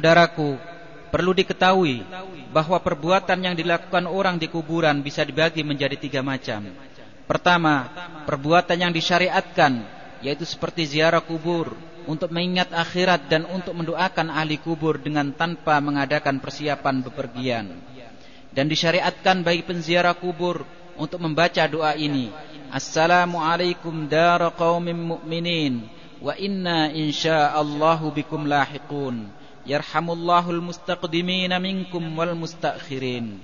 Saudaraku, perlu diketahui bahwa perbuatan yang dilakukan orang di kuburan bisa dibagi menjadi tiga macam. Pertama, perbuatan yang disyariatkan, yaitu seperti ziarah kubur, untuk mengingat akhirat dan untuk mendoakan ahli kubur dengan tanpa mengadakan persiapan bepergian. Dan disyariatkan bagi penziarah kubur untuk membaca doa ini. Assalamualaikum dara qaumin mu'minin wa inna insyaallahu bikum lahiqun. Yarhamullahul mustaqdimina minkum wal mustakhirin.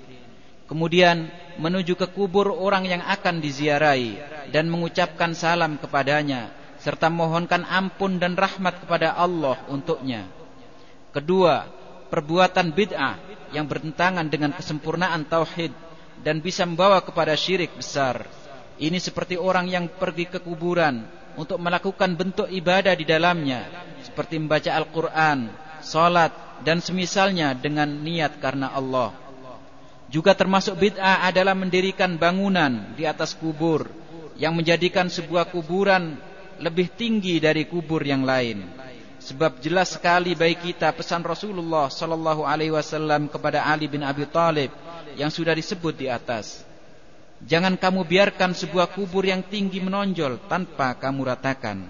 Kemudian menuju ke kubur orang yang akan diziarahi dan mengucapkan salam kepadanya serta mohonkan ampun dan rahmat kepada Allah untuknya. Kedua, perbuatan bid'ah yang bertentangan dengan kesempurnaan tauhid dan bisa membawa kepada syirik besar. Ini seperti orang yang pergi ke kuburan untuk melakukan bentuk ibadah di dalamnya seperti membaca Al-Qur'an, salat dan semisalnya dengan niat karena Allah. Juga termasuk bid'ah adalah mendirikan bangunan di atas kubur yang menjadikan sebuah kuburan lebih tinggi dari kubur yang lain. Sebab jelas sekali bagi kita pesan Rasulullah sallallahu alaihi wasallam kepada Ali bin Abi Thalib yang sudah disebut di atas. Jangan kamu biarkan sebuah kubur yang tinggi menonjol tanpa kamu ratakan.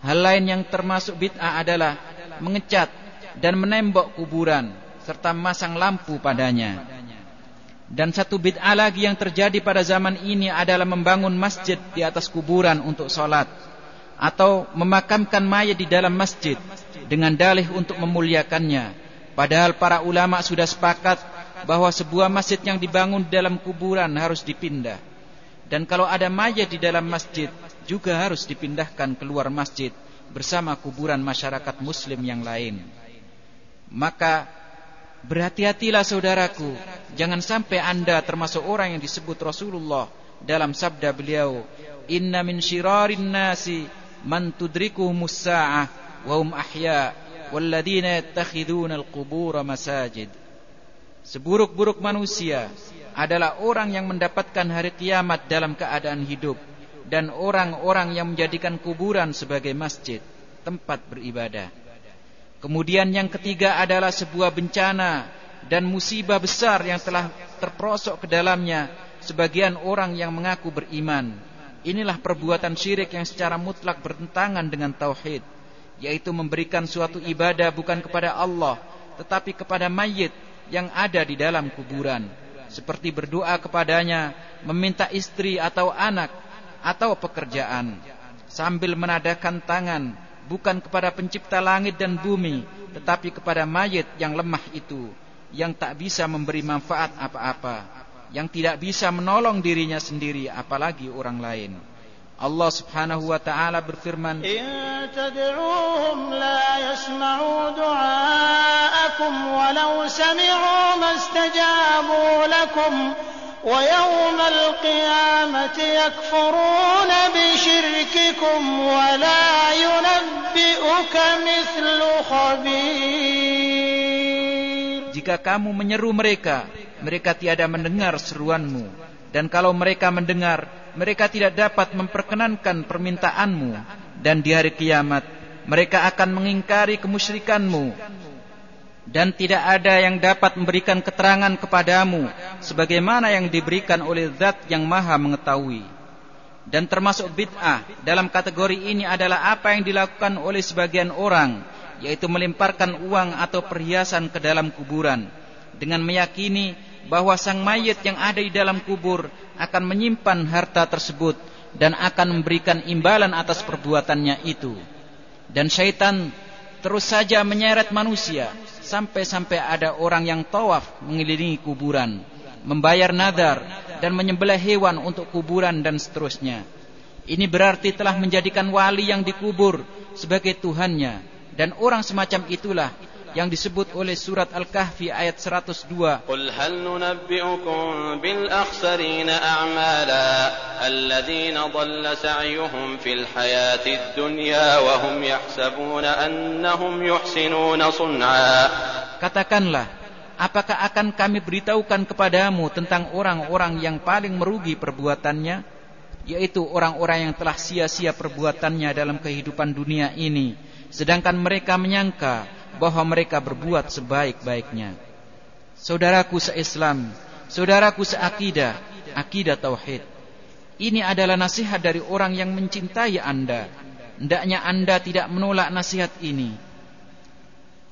Hal lain yang termasuk bid'ah adalah mengecat dan menembok kuburan serta memasang lampu padanya. Dan satu bid'ah lagi yang terjadi pada zaman ini adalah membangun masjid di atas kuburan untuk sholat atau memakamkan mayat di dalam masjid dengan dalih untuk memuliakannya. Padahal para ulama sudah sepakat bahwa sebuah masjid yang dibangun di dalam kuburan harus dipindah. Dan kalau ada mayat di dalam masjid juga harus dipindahkan keluar masjid bersama kuburan masyarakat muslim yang lain. Maka berhati-hatilah saudaraku, jangan sampai Anda termasuk orang yang disebut Rasulullah dalam sabda beliau, "Inna min syirarin nasi man tudrikuhumus sa'ah wa hum ahya walladzina yattakhiduna al-qubur masajid Seburuk-buruk manusia adalah orang yang mendapatkan hari kiamat dalam keadaan hidup dan orang-orang yang menjadikan kuburan sebagai masjid, tempat beribadah. Kemudian yang ketiga adalah sebuah bencana dan musibah besar yang telah terprosok ke dalamnya sebagian orang yang mengaku beriman. Inilah perbuatan syirik yang secara mutlak bertentangan dengan tauhid, yaitu memberikan suatu ibadah bukan kepada Allah, tetapi kepada mayit yang ada di dalam kuburan, seperti berdoa kepadanya, meminta istri atau anak atau pekerjaan, sambil menadakan tangan bukan kepada pencipta langit dan bumi, tetapi kepada mayit yang lemah itu, yang tak bisa memberi manfaat apa-apa yang tidak bisa menolong dirinya sendiri apalagi orang lain. Allah Subhanahu wa taala berfirman, "In tad'uuhum la yasma'u du'aakum walau sami'u mastajabu lakum yakfuruna bi syirkikum wa la yunabbi'uka mithlu khabir." Jika kamu menyeru mereka mereka tiada mendengar seruanmu. Dan kalau mereka mendengar, mereka tidak dapat memperkenankan permintaanmu. Dan di hari kiamat, mereka akan mengingkari kemusyrikanmu. Dan tidak ada yang dapat memberikan keterangan kepadamu sebagaimana yang diberikan oleh zat yang maha mengetahui. Dan termasuk bid'ah dalam kategori ini adalah apa yang dilakukan oleh sebagian orang, yaitu melemparkan uang atau perhiasan ke dalam kuburan dengan meyakini bahwa sang mayit yang ada di dalam kubur akan menyimpan harta tersebut dan akan memberikan imbalan atas perbuatannya itu. Dan syaitan terus saja menyeret manusia sampai-sampai ada orang yang tawaf mengelilingi kuburan, membayar nadar dan menyembelih hewan untuk kuburan dan seterusnya. Ini berarti telah menjadikan wali yang dikubur sebagai Tuhannya dan orang semacam itulah yang disebut oleh surat Al-Kahfi ayat 102. Qul hal nunabbi'ukum bil akhsarina a'mala dhalla sa'yuhum fil hayatid dunya wa hum yahsabuna annahum yuhsinuna sun'a. Katakanlah, apakah akan kami beritahukan kepadamu tentang orang-orang yang paling merugi perbuatannya? Yaitu orang-orang yang telah sia-sia perbuatannya dalam kehidupan dunia ini. Sedangkan mereka menyangka bahwa mereka berbuat sebaik-baiknya. Saudaraku seislam, saudaraku seakidah, akidah tauhid. Ini adalah nasihat dari orang yang mencintai Anda. Hendaknya Anda tidak menolak nasihat ini.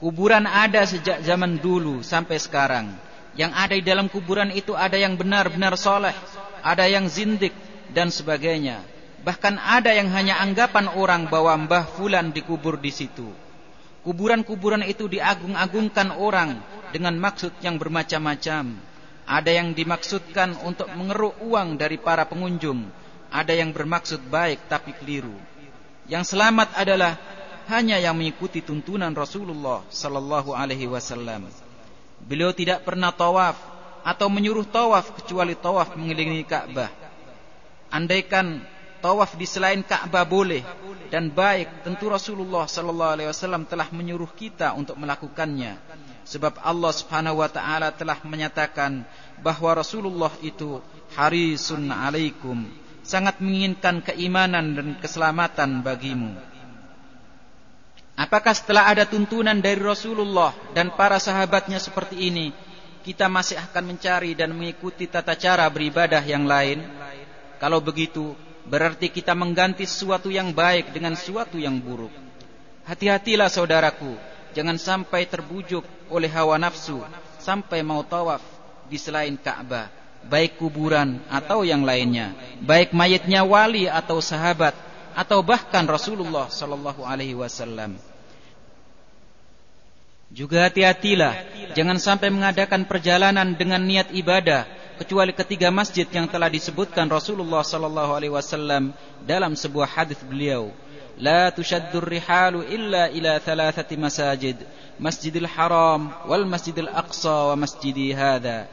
Kuburan ada sejak zaman dulu sampai sekarang. Yang ada di dalam kuburan itu ada yang benar-benar soleh, ada yang zindik dan sebagainya. Bahkan ada yang hanya anggapan orang bahwa Mbah Fulan dikubur di situ. Kuburan-kuburan itu diagung-agungkan orang dengan maksud yang bermacam-macam. Ada yang dimaksudkan untuk mengeruk uang dari para pengunjung, ada yang bermaksud baik tapi keliru. Yang selamat adalah hanya yang mengikuti tuntunan Rasulullah sallallahu alaihi wasallam. Beliau tidak pernah tawaf atau menyuruh tawaf kecuali tawaf mengelilingi Ka'bah. Andaikan tawaf di selain Ka'bah boleh. Dan baik, tentu Rasulullah sallallahu alaihi wasallam telah menyuruh kita untuk melakukannya. Sebab Allah Subhanahu wa taala telah menyatakan bahwa Rasulullah itu harisun alaikum. Sangat menginginkan keimanan dan keselamatan bagimu. Apakah setelah ada tuntunan dari Rasulullah dan para sahabatnya seperti ini kita masih akan mencari dan mengikuti tata cara beribadah yang lain? Kalau begitu berarti kita mengganti sesuatu yang baik dengan sesuatu yang buruk. Hati-hatilah saudaraku. Jangan sampai terbujuk oleh hawa nafsu sampai mau tawaf di selain Ka'bah, baik kuburan atau yang lainnya, baik mayatnya wali atau sahabat atau bahkan Rasulullah sallallahu alaihi wasallam. Juga hati-hatilah. Jangan sampai mengadakan perjalanan dengan niat ibadah kecuali ketiga masjid yang telah disebutkan Rasulullah sallallahu alaihi wasallam dalam sebuah hadis beliau. La tushaddur rihalu illa ila thalathati masajid Masjidil Haram wal Masjidil Aqsa wa Masjidi hadza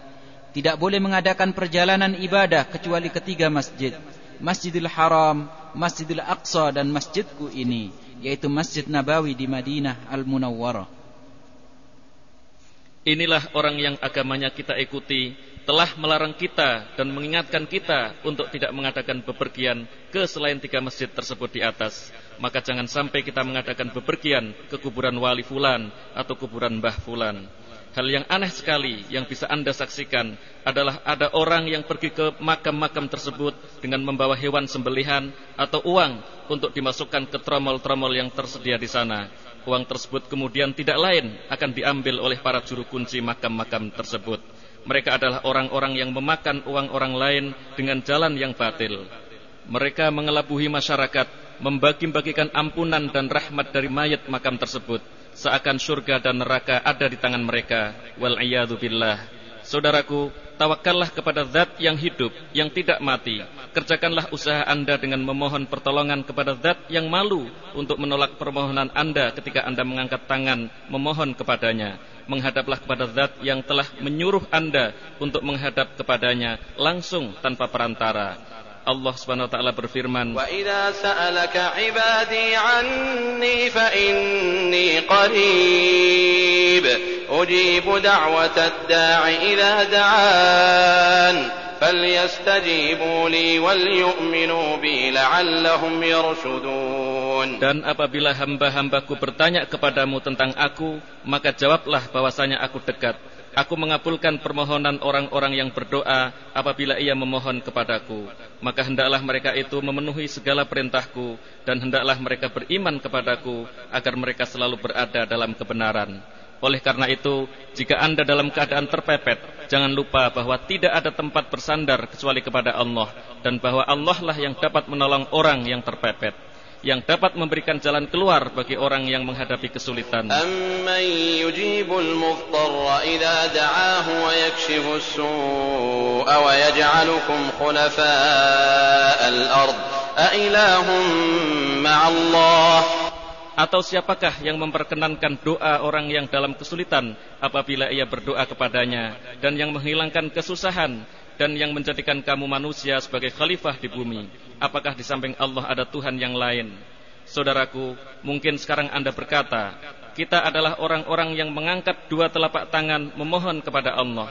tidak boleh mengadakan perjalanan ibadah kecuali ketiga masjid Masjidil Haram Masjidil Aqsa dan masjidku ini yaitu Masjid Nabawi di Madinah Al Munawwarah Inilah orang yang agamanya kita ikuti telah melarang kita dan mengingatkan kita untuk tidak mengadakan bepergian ke selain tiga masjid tersebut di atas maka jangan sampai kita mengadakan bepergian ke kuburan wali fulan atau kuburan mbah fulan. Hal yang aneh sekali yang bisa Anda saksikan adalah ada orang yang pergi ke makam-makam tersebut dengan membawa hewan sembelihan atau uang untuk dimasukkan ke tromol-tromol yang tersedia di sana. Uang tersebut kemudian tidak lain akan diambil oleh para juru kunci makam-makam tersebut. Mereka adalah orang-orang yang memakan uang orang lain dengan jalan yang batil. Mereka mengelabuhi masyarakat membagi-bagikan ampunan dan rahmat dari mayat makam tersebut seakan surga dan neraka ada di tangan mereka wal billah saudaraku tawakallah kepada zat yang hidup yang tidak mati. Kerjakanlah usaha anda dengan memohon pertolongan kepada zat yang malu untuk menolak permohonan anda ketika anda mengangkat tangan memohon kepadanya. Menghadaplah kepada zat yang telah menyuruh anda untuk menghadap kepadanya langsung tanpa perantara Allah Subhanahu wa taala berfirman Wa idza sa'alaka 'ibadi 'anni fa inni qarib ujibu da'watad da'i idza da'an falyastajibu li wal yu'minu bi la'allahum yarshudun. Dan apabila hamba-hambaku bertanya kepadamu tentang aku maka jawablah bahwasanya aku dekat Aku mengabulkan permohonan orang-orang yang berdoa apabila ia memohon kepadaku. Maka hendaklah mereka itu memenuhi segala perintahku dan hendaklah mereka beriman kepadaku agar mereka selalu berada dalam kebenaran. Oleh karena itu, jika Anda dalam keadaan terpepet, jangan lupa bahwa tidak ada tempat bersandar kecuali kepada Allah dan bahwa Allah lah yang dapat menolong orang yang terpepet yang dapat memberikan jalan keluar bagi orang yang menghadapi kesulitan. Amman yujibul mudtarra idza da'ahu wa yakshifu as-su'a wa yaj'alukum khulafa'al ard. A ilahum ma'allah atau siapakah yang memperkenankan doa orang yang dalam kesulitan apabila ia berdoa kepadanya dan yang menghilangkan kesusahan dan yang menjadikan kamu manusia sebagai khalifah di bumi. Apakah di samping Allah ada Tuhan yang lain? Saudaraku, mungkin sekarang Anda berkata, kita adalah orang-orang yang mengangkat dua telapak tangan memohon kepada Allah.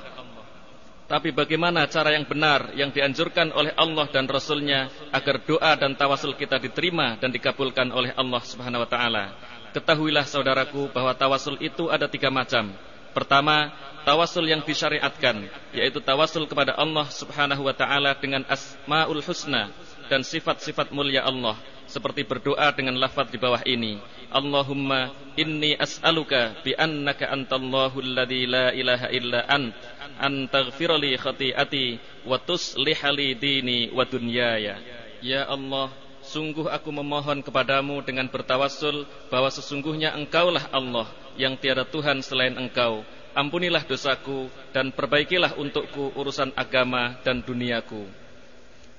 Tapi bagaimana cara yang benar yang dianjurkan oleh Allah dan Rasulnya agar doa dan tawasul kita diterima dan dikabulkan oleh Allah Subhanahu Wa Taala? ketahuilah saudaraku bahwa tawasul itu ada tiga macam. Pertama, tawasul yang disyariatkan, yaitu tawasul kepada Allah Subhanahu wa taala dengan asmaul husna dan sifat-sifat mulia Allah, seperti berdoa dengan lafaz di bawah ini. Allahumma inni as'aluka bi annaka antallahu alladzi la ilaha illa ant an taghfirli khati'ati wa tuslihali dini wa dunyaya. Ya Allah, sungguh aku memohon kepadamu dengan bertawassul bahwa sesungguhnya engkaulah Allah yang tiada Tuhan selain engkau. Ampunilah dosaku dan perbaikilah untukku urusan agama dan duniaku.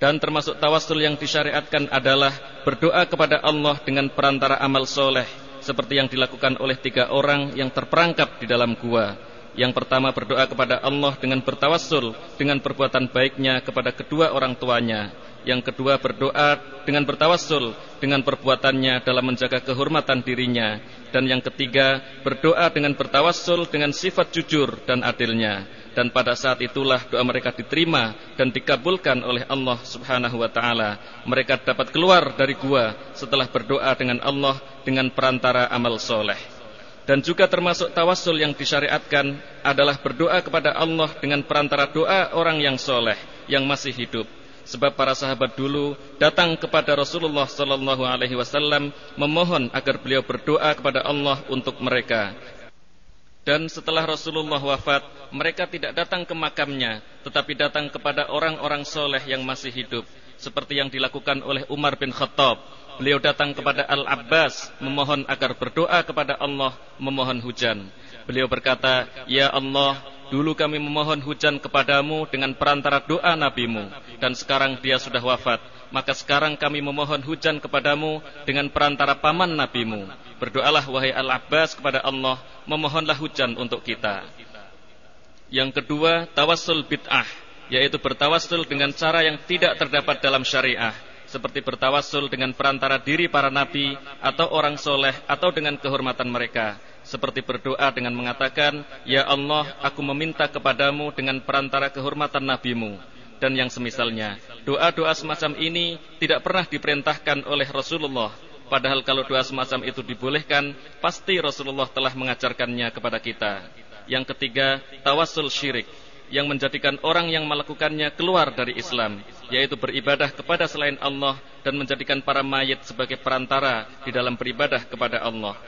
Dan termasuk tawassul yang disyariatkan adalah berdoa kepada Allah dengan perantara amal soleh seperti yang dilakukan oleh tiga orang yang terperangkap di dalam gua. Yang pertama berdoa kepada Allah dengan bertawassul dengan perbuatan baiknya kepada kedua orang tuanya. Yang kedua berdoa dengan bertawassul dengan perbuatannya dalam menjaga kehormatan dirinya. Dan yang ketiga berdoa dengan bertawassul dengan sifat jujur dan adilnya dan pada saat itulah doa mereka diterima dan dikabulkan oleh Allah Subhanahu wa taala. Mereka dapat keluar dari gua setelah berdoa dengan Allah dengan perantara amal soleh. Dan juga termasuk tawassul yang disyariatkan adalah berdoa kepada Allah dengan perantara doa orang yang soleh yang masih hidup. Sebab para sahabat dulu datang kepada Rasulullah Sallallahu Alaihi Wasallam memohon agar beliau berdoa kepada Allah untuk mereka. Dan setelah Rasulullah wafat, mereka tidak datang ke makamnya, tetapi datang kepada orang-orang soleh yang masih hidup. Seperti yang dilakukan oleh Umar bin Khattab. Beliau datang kepada Al-Abbas, memohon agar berdoa kepada Allah, memohon hujan. Beliau berkata, Ya Allah, dulu kami memohon hujan kepadamu dengan perantara doa nabimu. Dan sekarang dia sudah wafat. Maka sekarang kami memohon hujan kepadamu dengan perantara paman nabimu Berdoalah wahai Al-Abbas kepada Allah, memohonlah hujan untuk kita. Yang kedua, tawassul bid'ah, yaitu bertawassul dengan cara yang tidak terdapat dalam syariah, seperti bertawassul dengan perantara diri para nabi atau orang soleh atau dengan kehormatan mereka, seperti berdoa dengan mengatakan, Ya Allah, aku meminta kepadamu dengan perantara kehormatan nabimu, dan yang semisalnya. Doa-doa semacam ini tidak pernah diperintahkan oleh Rasulullah Padahal kalau doa semacam itu dibolehkan, pasti Rasulullah telah mengajarkannya kepada kita. Yang ketiga, tawassul syirik yang menjadikan orang yang melakukannya keluar dari Islam, yaitu beribadah kepada selain Allah dan menjadikan para mayit sebagai perantara di dalam beribadah kepada Allah.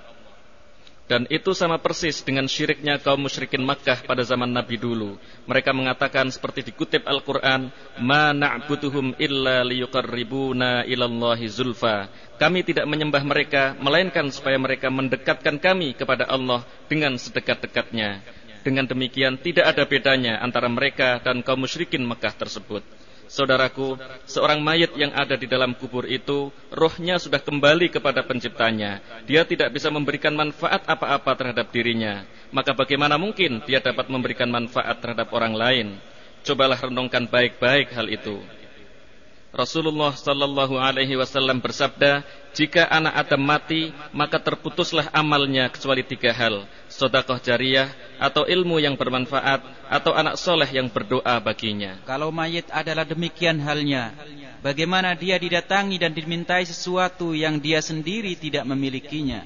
Dan itu sama persis dengan syiriknya kaum musyrikin Makkah pada zaman Nabi dulu. Mereka mengatakan seperti dikutip Al-Quran, Ma illa liyuqarribuna ilallahi zulfa. Kami tidak menyembah mereka, melainkan supaya mereka mendekatkan kami kepada Allah dengan sedekat-dekatnya. Dengan demikian tidak ada bedanya antara mereka dan kaum musyrikin Makkah tersebut. Saudaraku, seorang mayat yang ada di dalam kubur itu, rohnya sudah kembali kepada penciptanya. Dia tidak bisa memberikan manfaat apa-apa terhadap dirinya. Maka bagaimana mungkin dia dapat memberikan manfaat terhadap orang lain? Cobalah renungkan baik-baik hal itu. Rasulullah sallallahu alaihi wasallam bersabda, "Jika anak Adam mati, maka terputuslah amalnya kecuali tiga hal: sedekah jariah atau ilmu yang bermanfaat atau anak soleh yang berdoa baginya." Kalau mayit adalah demikian halnya, bagaimana dia didatangi dan dimintai sesuatu yang dia sendiri tidak memilikinya?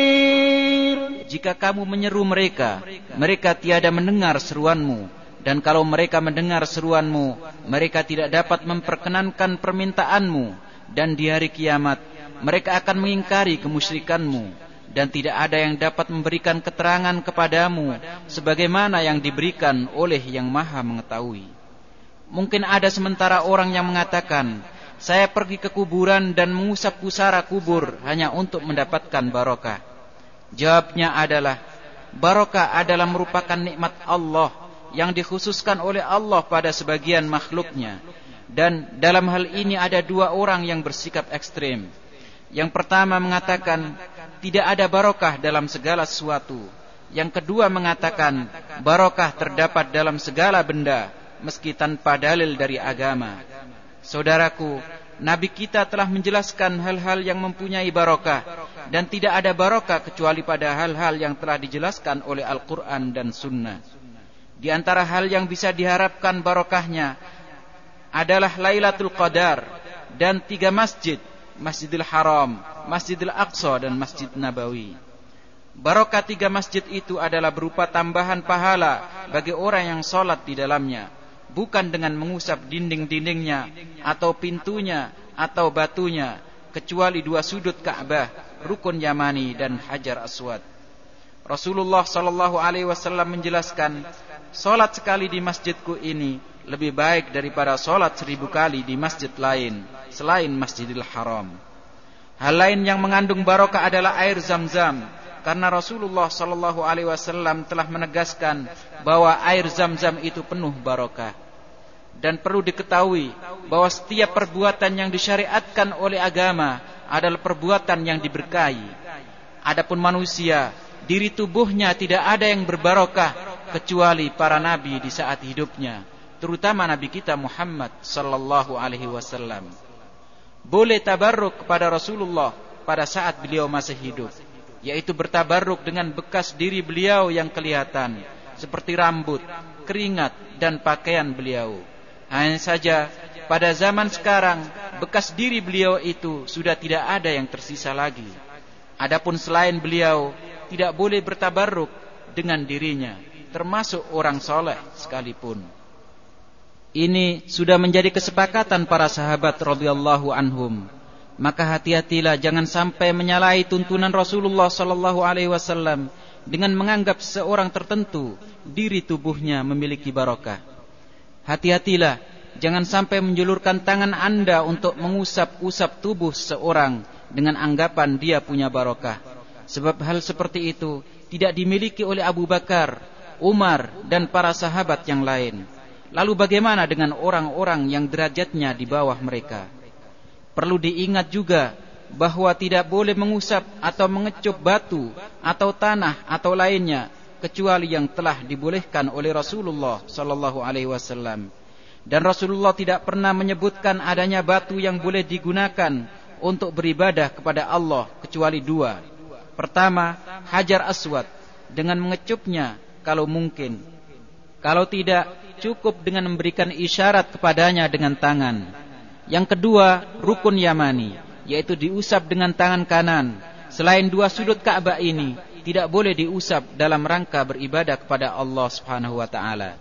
Jika kamu menyeru mereka, mereka tiada mendengar seruanmu. Dan kalau mereka mendengar seruanmu, mereka tidak dapat memperkenankan permintaanmu. Dan di hari kiamat, mereka akan mengingkari kemusyrikanmu. Dan tidak ada yang dapat memberikan keterangan kepadamu, sebagaimana yang diberikan oleh yang maha mengetahui. Mungkin ada sementara orang yang mengatakan, saya pergi ke kuburan dan mengusap pusara kubur hanya untuk mendapatkan barokah. Jawabnya adalah barokah adalah merupakan nikmat Allah yang dikhususkan oleh Allah pada sebagian makhluknya. Dan dalam hal ini ada dua orang yang bersikap ekstrim. Yang pertama mengatakan tidak ada barokah dalam segala sesuatu. Yang kedua mengatakan barokah terdapat dalam segala benda meski tanpa dalil dari agama. Saudaraku, Nabi kita telah menjelaskan hal-hal yang mempunyai barokah dan tidak ada barokah kecuali pada hal-hal yang telah dijelaskan oleh Al-Quran dan Sunnah. Di antara hal yang bisa diharapkan barokahnya adalah Lailatul Qadar dan tiga masjid, Masjidil Haram, Masjidil Aqsa dan Masjid Nabawi. Barokah tiga masjid itu adalah berupa tambahan pahala bagi orang yang sholat di dalamnya. Bukan dengan mengusap dinding-dindingnya atau pintunya atau batunya. Kecuali dua sudut Ka'bah, Rukun Yamani dan Hajar Aswad. Rasulullah Sallallahu Alaihi Wasallam menjelaskan, solat sekali di masjidku ini lebih baik daripada solat seribu kali di masjid lain selain Masjidil Haram. Hal lain yang mengandung barokah adalah air zam-zam karena Rasulullah Shallallahu Alaihi Wasallam telah menegaskan bahwa air zam-zam itu penuh barokah. Dan perlu diketahui bahwa setiap perbuatan yang disyariatkan oleh agama adalah perbuatan yang diberkahi. Adapun manusia, diri tubuhnya tidak ada yang berbarokah kecuali para nabi di saat hidupnya, terutama nabi kita Muhammad sallallahu alaihi wasallam. Boleh tabarruk kepada Rasulullah pada saat beliau masih hidup yaitu bertabarruk dengan bekas diri beliau yang kelihatan seperti rambut, keringat dan pakaian beliau. Hanya saja pada zaman sekarang bekas diri beliau itu sudah tidak ada yang tersisa lagi. Adapun selain beliau tidak boleh bertabarruk dengan dirinya, termasuk orang soleh sekalipun. Ini sudah menjadi kesepakatan para sahabat radhiyallahu anhum maka hati-hatilah jangan sampai menyalahi tuntunan Rasulullah sallallahu alaihi wasallam dengan menganggap seorang tertentu diri tubuhnya memiliki barokah. Hati-hatilah jangan sampai menjulurkan tangan Anda untuk mengusap-usap tubuh seorang dengan anggapan dia punya barokah. Sebab hal seperti itu tidak dimiliki oleh Abu Bakar, Umar dan para sahabat yang lain. Lalu bagaimana dengan orang-orang yang derajatnya di bawah mereka? Perlu diingat juga bahwa tidak boleh mengusap atau mengecup batu atau tanah atau lainnya kecuali yang telah dibolehkan oleh Rasulullah sallallahu alaihi wasallam. Dan Rasulullah tidak pernah menyebutkan adanya batu yang boleh digunakan untuk beribadah kepada Allah kecuali dua. Pertama, Hajar Aswad dengan mengecupnya kalau mungkin. Kalau tidak, cukup dengan memberikan isyarat kepadanya dengan tangan. Yang kedua, rukun Yamani, yaitu diusap dengan tangan kanan. Selain dua sudut Ka'bah ini, tidak boleh diusap dalam rangka beribadah kepada Allah Subhanahu wa taala.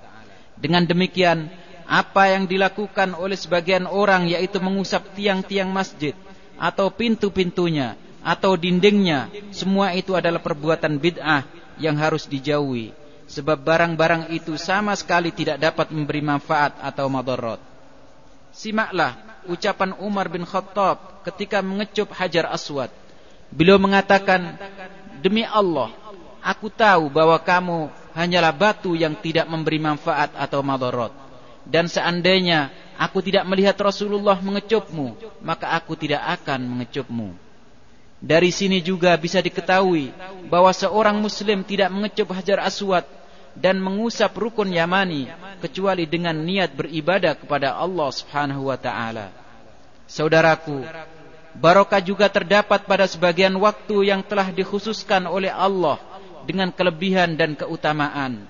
Dengan demikian, apa yang dilakukan oleh sebagian orang yaitu mengusap tiang-tiang masjid atau pintu-pintunya atau dindingnya, semua itu adalah perbuatan bid'ah yang harus dijauhi sebab barang-barang itu sama sekali tidak dapat memberi manfaat atau madarat. Simaklah ucapan Umar bin Khattab ketika mengecup Hajar Aswad. Beliau mengatakan, "Demi Allah, aku tahu bahwa kamu hanyalah batu yang tidak memberi manfaat atau madarat. Dan seandainya aku tidak melihat Rasulullah mengecupmu, maka aku tidak akan mengecupmu." Dari sini juga bisa diketahui bahwa seorang muslim tidak mengecup Hajar Aswad dan mengusap rukun Yamani kecuali dengan niat beribadah kepada Allah Subhanahu wa taala. Saudaraku, barokah juga terdapat pada sebagian waktu yang telah dikhususkan oleh Allah dengan kelebihan dan keutamaan.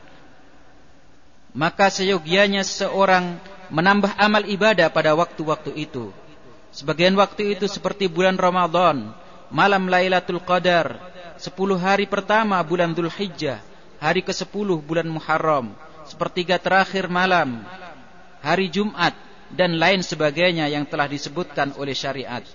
Maka seyogianya seorang menambah amal ibadah pada waktu-waktu itu. Sebagian waktu itu seperti bulan Ramadan, malam Lailatul Qadar, sepuluh hari pertama bulan Dhul Hijjah, hari ke-10 bulan Muharram, sepertiga terakhir malam, hari Jumat, dan lain sebagainya yang telah disebutkan oleh syariat.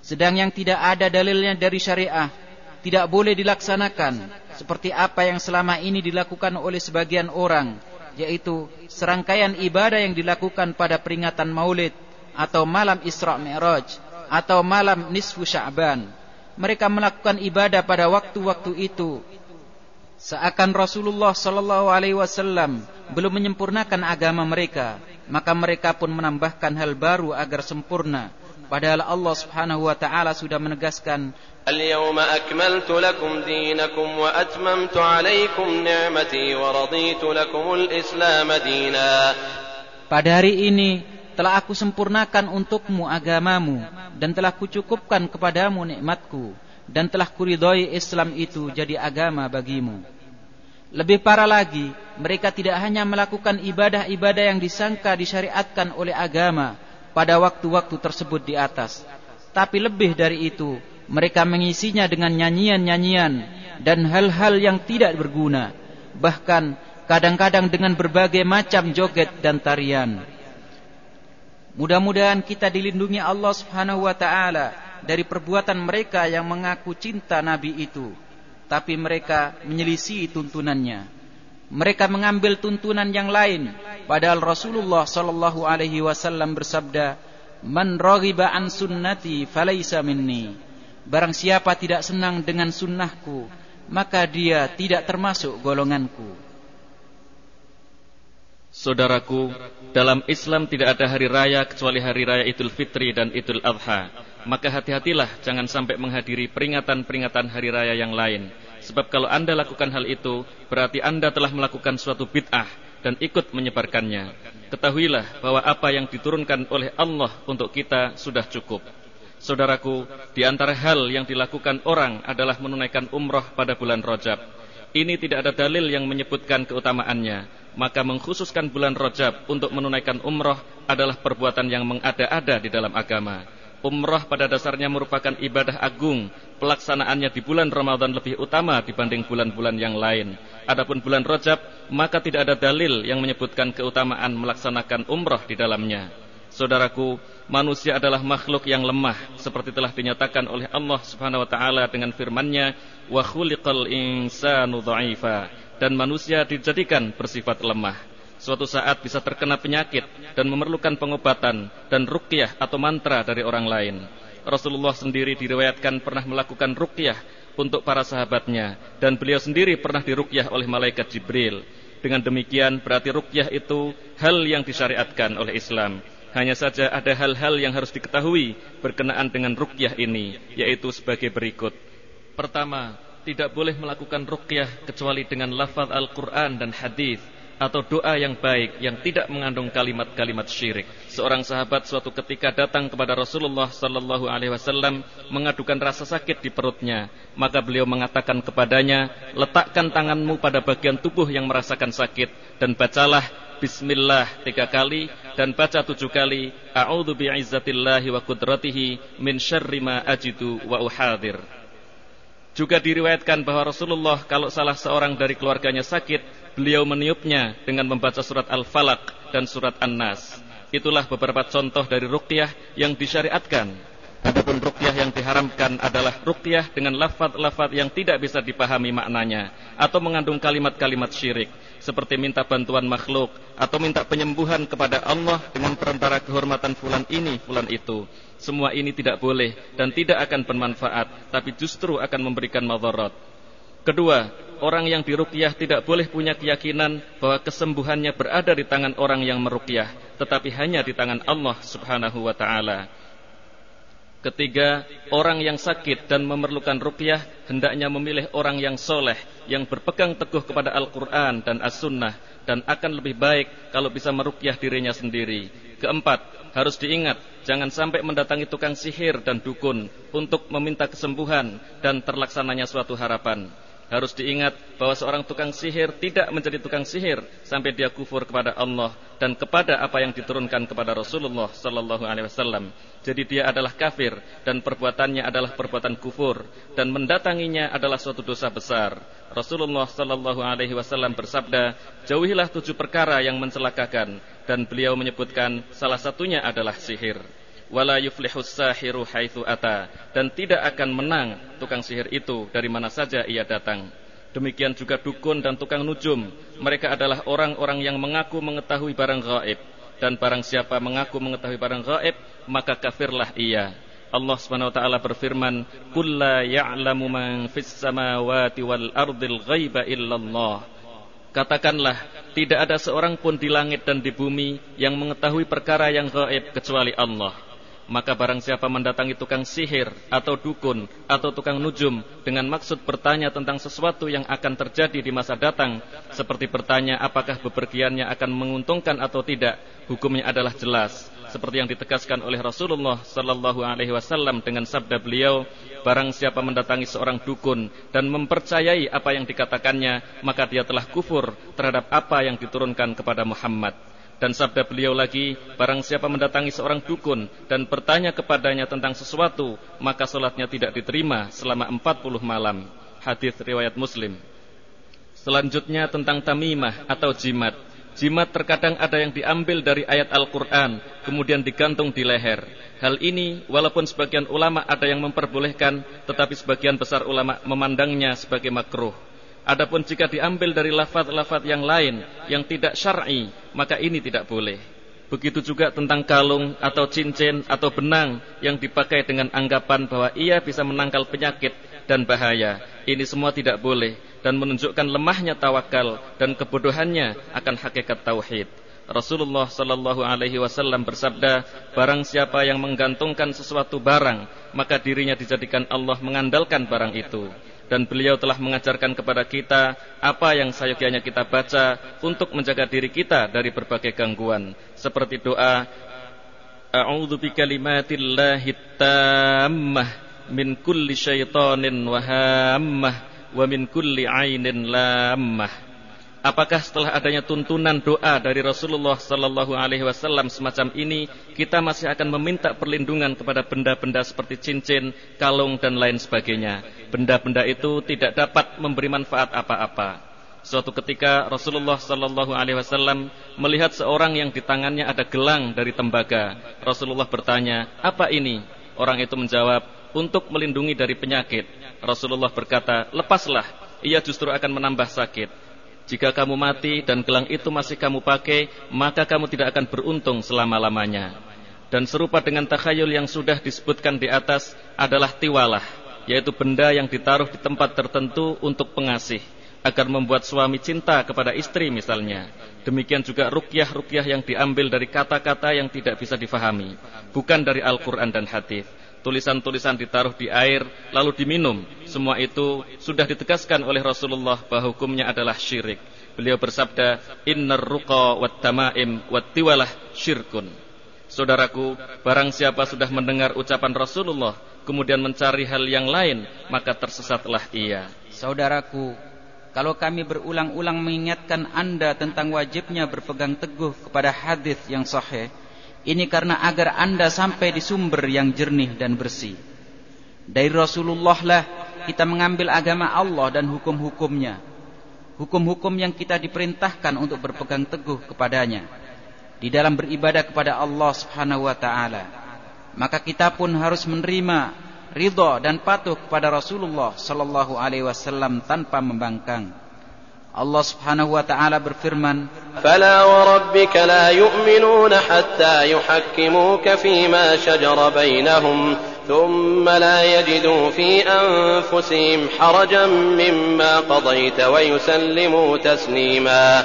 Sedang yang tidak ada dalilnya dari syariah, tidak boleh dilaksanakan seperti apa yang selama ini dilakukan oleh sebagian orang, yaitu serangkaian ibadah yang dilakukan pada peringatan Maulid atau malam Isra Mi'raj atau malam nisfu Sya'ban. Mereka melakukan ibadah pada waktu-waktu itu seakan Rasulullah sallallahu alaihi wasallam belum menyempurnakan agama mereka, maka mereka pun menambahkan hal baru agar sempurna. Padahal Allah Subhanahu wa taala sudah menegaskan Al-yawma wa wa Pada hari ini telah aku sempurnakan untukmu agamamu dan telah kucukupkan kepadamu nikmatku dan telah kuridhoi Islam itu jadi agama bagimu. Lebih parah lagi, mereka tidak hanya melakukan ibadah-ibadah yang disangka disyariatkan oleh agama, pada waktu-waktu tersebut di atas, tapi lebih dari itu, mereka mengisinya dengan nyanyian-nyanyian dan hal-hal yang tidak berguna, bahkan kadang-kadang dengan berbagai macam joget dan tarian. Mudah-mudahan kita dilindungi Allah Subhanahu wa taala dari perbuatan mereka yang mengaku cinta nabi itu, tapi mereka menyelisih tuntunannya. Mereka mengambil tuntunan yang lain, padahal Rasulullah sallallahu alaihi wasallam bersabda, "Man raghiba an sunnati falaysa minni." Barang siapa tidak senang dengan sunnahku Maka dia tidak termasuk golonganku Saudaraku, dalam Islam tidak ada hari raya kecuali hari raya Idul Fitri dan Idul Adha. Maka hati-hatilah jangan sampai menghadiri peringatan-peringatan hari raya yang lain. Sebab kalau Anda lakukan hal itu, berarti Anda telah melakukan suatu bid'ah dan ikut menyebarkannya. Ketahuilah bahwa apa yang diturunkan oleh Allah untuk kita sudah cukup. Saudaraku, di antara hal yang dilakukan orang adalah menunaikan umroh pada bulan Rojab. Ini tidak ada dalil yang menyebutkan keutamaannya. Maka mengkhususkan bulan Rojab untuk menunaikan umroh adalah perbuatan yang mengada-ada di dalam agama. Umroh pada dasarnya merupakan ibadah agung. Pelaksanaannya di bulan Ramadan lebih utama dibanding bulan-bulan yang lain. Adapun bulan Rojab, maka tidak ada dalil yang menyebutkan keutamaan melaksanakan umroh di dalamnya. Saudaraku, manusia adalah makhluk yang lemah seperti telah dinyatakan oleh Allah Subhanahu wa taala dengan firman-Nya, "Wa khuliqal insanu dha'ifa." Dan manusia dijadikan bersifat lemah. Suatu saat bisa terkena penyakit dan memerlukan pengobatan dan ruqyah atau mantra dari orang lain. Rasulullah sendiri diriwayatkan pernah melakukan ruqyah untuk para sahabatnya dan beliau sendiri pernah diruqyah oleh malaikat Jibril. Dengan demikian berarti ruqyah itu hal yang disyariatkan oleh Islam hanya saja ada hal-hal yang harus diketahui berkenaan dengan rukyah ini, yaitu sebagai berikut. Pertama, tidak boleh melakukan rukyah kecuali dengan lafaz Al-Quran dan hadis atau doa yang baik yang tidak mengandung kalimat-kalimat syirik. Seorang sahabat suatu ketika datang kepada Rasulullah sallallahu alaihi wasallam mengadukan rasa sakit di perutnya, maka beliau mengatakan kepadanya, "Letakkan tanganmu pada bagian tubuh yang merasakan sakit dan bacalah Bismillah tiga kali dan baca tujuh kali A'udhu bi'izzatillahi wa kudratihi min syarri ma ajidu wa uhadir. Juga diriwayatkan bahwa Rasulullah kalau salah seorang dari keluarganya sakit, beliau meniupnya dengan membaca surat Al-Falaq dan surat An-Nas. Itulah beberapa contoh dari ruqyah yang disyariatkan. Adapun ruqyah yang diharamkan adalah ruqyah dengan lafaz-lafaz yang tidak bisa dipahami maknanya atau mengandung kalimat-kalimat syirik seperti minta bantuan makhluk atau minta penyembuhan kepada Allah dengan perantara kehormatan fulan ini, fulan itu. Semua ini tidak boleh dan tidak akan bermanfaat, tapi justru akan memberikan madarat. Kedua, orang yang diruqyah tidak boleh punya keyakinan bahwa kesembuhannya berada di tangan orang yang meruqyah, tetapi hanya di tangan Allah Subhanahu wa taala. Ketiga, orang yang sakit dan memerlukan rukyah hendaknya memilih orang yang soleh, yang berpegang teguh kepada Al-Quran dan As-Sunnah, dan akan lebih baik kalau bisa merukyah dirinya sendiri. Keempat, harus diingat, jangan sampai mendatangi tukang sihir dan dukun untuk meminta kesembuhan dan terlaksananya suatu harapan. Harus diingat bahwa seorang tukang sihir tidak menjadi tukang sihir sampai dia kufur kepada Allah dan kepada apa yang diturunkan kepada Rasulullah sallallahu alaihi wasallam. Jadi dia adalah kafir dan perbuatannya adalah perbuatan kufur dan mendatanginya adalah suatu dosa besar. Rasulullah sallallahu alaihi wasallam bersabda, "Jauhilah tujuh perkara yang mencelakakan." Dan beliau menyebutkan salah satunya adalah sihir wala yuflihus sahiru haitsu ata dan tidak akan menang tukang sihir itu dari mana saja ia datang. Demikian juga dukun dan tukang nujum. Mereka adalah orang-orang yang mengaku mengetahui barang gaib dan barang siapa mengaku mengetahui barang gaib maka kafirlah ia. Allah Subhanahu wa taala berfirman, "Qul la ya'lamu man fis samawati wal ardil ghaiba illallah." Katakanlah, tidak ada seorang pun di langit dan di bumi yang mengetahui perkara yang gaib kecuali Allah. Maka barang siapa mendatangi tukang sihir atau dukun atau tukang nujum dengan maksud bertanya tentang sesuatu yang akan terjadi di masa datang, seperti bertanya apakah bepergiannya akan menguntungkan atau tidak, hukumnya adalah jelas. Seperti yang ditegaskan oleh Rasulullah Sallallahu Alaihi Wasallam dengan sabda beliau, barang siapa mendatangi seorang dukun dan mempercayai apa yang dikatakannya, maka dia telah kufur terhadap apa yang diturunkan kepada Muhammad. Dan sabda beliau lagi, barang siapa mendatangi seorang dukun dan bertanya kepadanya tentang sesuatu, maka solatnya tidak diterima selama 40 malam. Hadis riwayat Muslim. Selanjutnya tentang tamimah atau jimat. Jimat terkadang ada yang diambil dari ayat Al-Quran, kemudian digantung di leher. Hal ini, walaupun sebagian ulama ada yang memperbolehkan, tetapi sebagian besar ulama memandangnya sebagai makruh. Adapun jika diambil dari lafaz-lafaz yang lain yang tidak syar'i, maka ini tidak boleh. Begitu juga tentang kalung atau cincin atau benang yang dipakai dengan anggapan bahwa ia bisa menangkal penyakit dan bahaya. Ini semua tidak boleh dan menunjukkan lemahnya tawakal dan kebodohannya akan hakikat tauhid. Rasulullah Shallallahu Alaihi Wasallam bersabda, barang siapa yang menggantungkan sesuatu barang, maka dirinya dijadikan Allah mengandalkan barang itu dan beliau telah mengajarkan kepada kita apa yang sayogianya kita baca untuk menjaga diri kita dari berbagai gangguan. Seperti doa A'udzu bikalimatillahi tammah min kulli syaitanin wa hammah wa min kulli ainin lammah Apakah setelah adanya tuntunan doa dari Rasulullah Sallallahu Alaihi Wasallam semacam ini, kita masih akan meminta perlindungan kepada benda-benda seperti cincin, kalung dan lain sebagainya? Benda-benda itu tidak dapat memberi manfaat apa-apa. Suatu ketika Rasulullah Sallallahu Alaihi Wasallam melihat seorang yang di tangannya ada gelang dari tembaga. Rasulullah bertanya, apa ini? Orang itu menjawab, untuk melindungi dari penyakit. Rasulullah berkata, lepaslah, ia justru akan menambah sakit. Jika kamu mati dan gelang itu masih kamu pakai, maka kamu tidak akan beruntung selama-lamanya. Dan serupa dengan takhayul yang sudah disebutkan di atas adalah tiwalah, yaitu benda yang ditaruh di tempat tertentu untuk pengasih, agar membuat suami cinta kepada istri misalnya. Demikian juga rukyah-rukyah yang diambil dari kata-kata yang tidak bisa difahami, bukan dari Al-Quran dan hadis tulisan-tulisan ditaruh di air lalu diminum. Semua itu sudah ditegaskan oleh Rasulullah bahwa hukumnya adalah syirik. Beliau bersabda, "Innar ruqa wat tamaim wat tiwalah syirkun." Saudaraku, barang siapa sudah mendengar ucapan Rasulullah kemudian mencari hal yang lain, maka tersesatlah ia. Saudaraku, kalau kami berulang-ulang mengingatkan Anda tentang wajibnya berpegang teguh kepada hadis yang sahih, ini karena agar anda sampai di sumber yang jernih dan bersih. Dari Rasulullah lah kita mengambil agama Allah dan hukum-hukumnya. Hukum-hukum yang kita diperintahkan untuk berpegang teguh kepadanya. Di dalam beribadah kepada Allah subhanahu wa ta'ala. Maka kita pun harus menerima ridha dan patuh kepada Rasulullah sallallahu alaihi wasallam tanpa membangkang. Allah Subhanahu wa taala berfirman, "Fala wa rabbika la yu'minuna hatta yuhakkimuka fima shajara bainahum, thumma la yajidu fi anfusihim harajan mimma qadaita wa yusallimu taslima."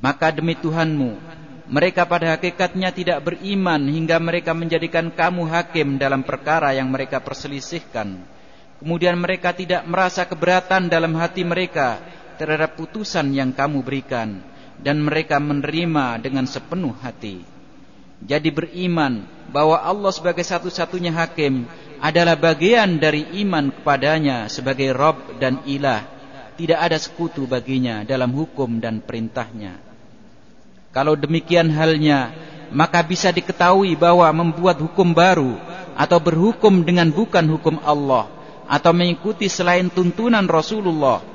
Maka demi Tuhanmu, mereka pada hakikatnya tidak beriman hingga mereka menjadikan kamu hakim dalam perkara yang mereka perselisihkan. Kemudian mereka tidak merasa keberatan dalam hati mereka terhadap putusan yang kamu berikan dan mereka menerima dengan sepenuh hati. Jadi beriman bahwa Allah sebagai satu-satunya hakim adalah bagian dari iman kepadanya sebagai Rob dan Ilah. Tidak ada sekutu baginya dalam hukum dan perintahnya. Kalau demikian halnya, maka bisa diketahui bahwa membuat hukum baru atau berhukum dengan bukan hukum Allah atau mengikuti selain tuntunan Rasulullah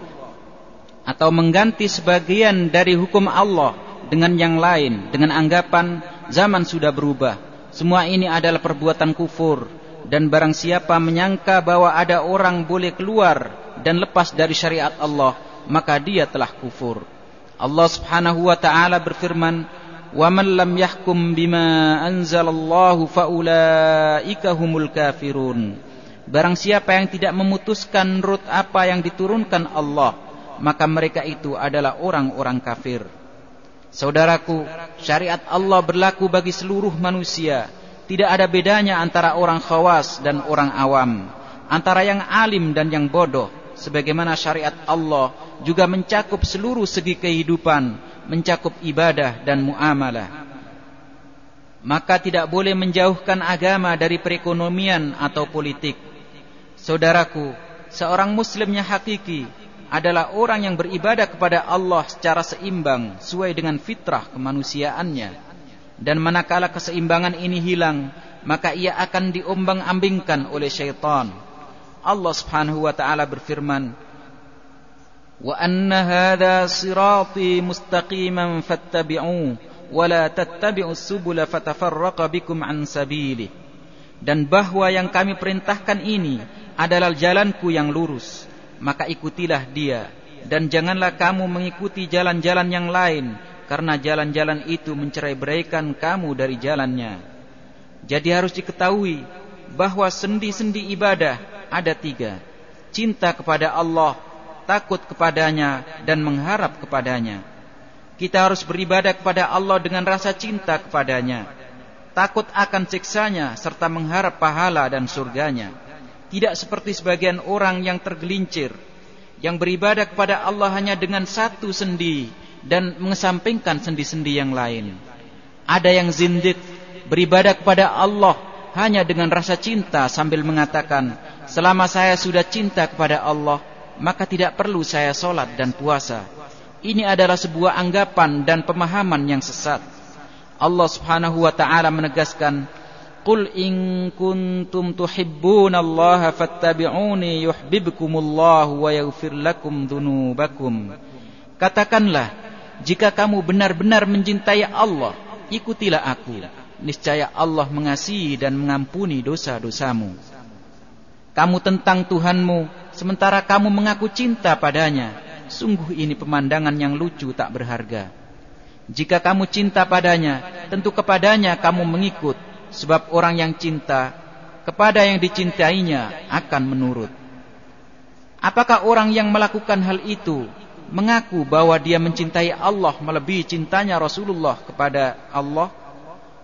atau mengganti sebagian dari hukum Allah dengan yang lain dengan anggapan zaman sudah berubah. Semua ini adalah perbuatan kufur dan barang siapa menyangka bahwa ada orang boleh keluar dan lepas dari syariat Allah, maka dia telah kufur. Allah Subhanahu wa taala berfirman, "Wa man lam yahkum bima anzalallahu faulaika humul kafirun." Barang siapa yang tidak memutuskan menurut apa yang diturunkan Allah, maka mereka itu adalah orang-orang kafir. Saudaraku, syariat Allah berlaku bagi seluruh manusia, Tidak ada bedanya antara orang khawas dan orang awam, antara yang alim dan yang bodoh, sebagaimana syariat Allah juga mencakup seluruh segi kehidupan, mencakup ibadah dan muamalah. Maka tidak boleh menjauhkan agama dari perekonomian atau politik. Saudaraku, seorang muslimnya hakiki adalah orang yang beribadah kepada Allah secara seimbang sesuai dengan fitrah kemanusiaannya. Dan manakala keseimbangan ini hilang, maka ia akan diombang-ambingkan oleh syaitan Allah Subhanahu wa taala berfirman, "Wa anna hadha sirati mustaqiman fattabi'u wa la tattabi'us subula fatafarraqa bikum an sabili." Dan bahwa yang kami perintahkan ini adalah jalanku yang lurus, maka ikutilah dia dan janganlah kamu mengikuti jalan-jalan yang lain karena jalan-jalan itu mencerai-beraikan kamu dari jalannya. Jadi harus diketahui bahwa sendi-sendi ibadah ada tiga. Cinta kepada Allah, takut kepadanya, dan mengharap kepadanya. Kita harus beribadah kepada Allah dengan rasa cinta kepadanya. Takut akan siksanya, serta mengharap pahala dan surganya. Tidak seperti sebagian orang yang tergelincir, yang beribadah kepada Allah hanya dengan satu sendi, dan mengesampingkan sendi-sendi yang lain. Ada yang zindik, beribadah kepada Allah hanya dengan rasa cinta sambil mengatakan, selama saya sudah cinta kepada Allah, maka tidak perlu saya solat dan puasa. Ini adalah sebuah anggapan dan pemahaman yang sesat. Allah subhanahu wa ta'ala menegaskan, Qul in kuntum tuhibbunallaha fattabi'uni yuhibbukumullahu wa yaghfir lakum dhunubakum. Katakanlah, jika kamu benar-benar mencintai Allah, ikutilah aku niscaya Allah mengasihi dan mengampuni dosa-dosamu. Kamu tentang Tuhanmu, sementara kamu mengaku cinta padanya. Sungguh ini pemandangan yang lucu tak berharga. Jika kamu cinta padanya, tentu kepadanya kamu mengikut, sebab orang yang cinta kepada yang dicintainya akan menurut. Apakah orang yang melakukan hal itu mengaku bahwa dia mencintai Allah melebihi cintanya Rasulullah kepada Allah?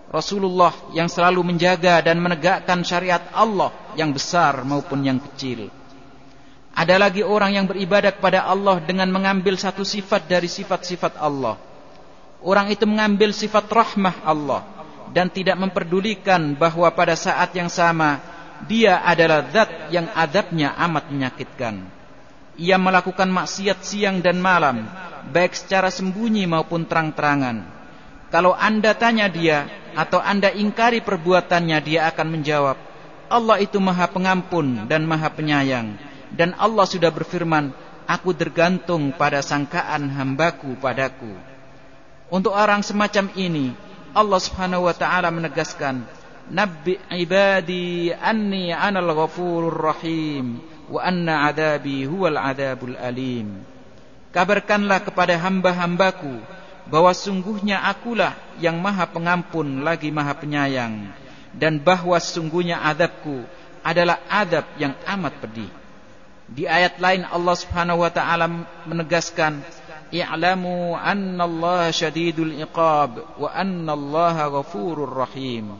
Rasulullah yang selalu menjaga dan menegakkan syariat Allah yang besar maupun yang kecil. Ada lagi orang yang beribadah kepada Allah dengan mengambil satu sifat dari sifat-sifat Allah. Orang itu mengambil sifat rahmah Allah dan tidak memperdulikan bahwa pada saat yang sama dia adalah zat yang adabnya amat menyakitkan. Ia melakukan maksiat siang dan malam, baik secara sembunyi maupun terang-terangan. Kalau anda tanya dia, atau anda ingkari perbuatannya dia akan menjawab Allah itu maha pengampun dan maha penyayang dan Allah sudah berfirman aku tergantung pada sangkaan hambaku padaku untuk orang semacam ini Allah subhanahu wa ta'ala menegaskan Nabi ibadi anni anal ghafurur rahim wa anna adabi huwal adabul alim Kabarkanlah kepada hamba-hambaku bahwa sungguhnya akulah yang maha pengampun lagi maha penyayang dan bahwa sungguhnya adabku adalah adab yang amat pedih. Di ayat lain Allah Subhanahu wa taala menegaskan i'lamu anna Allah syadidul iqab wa anna Allah ghafurur rahim.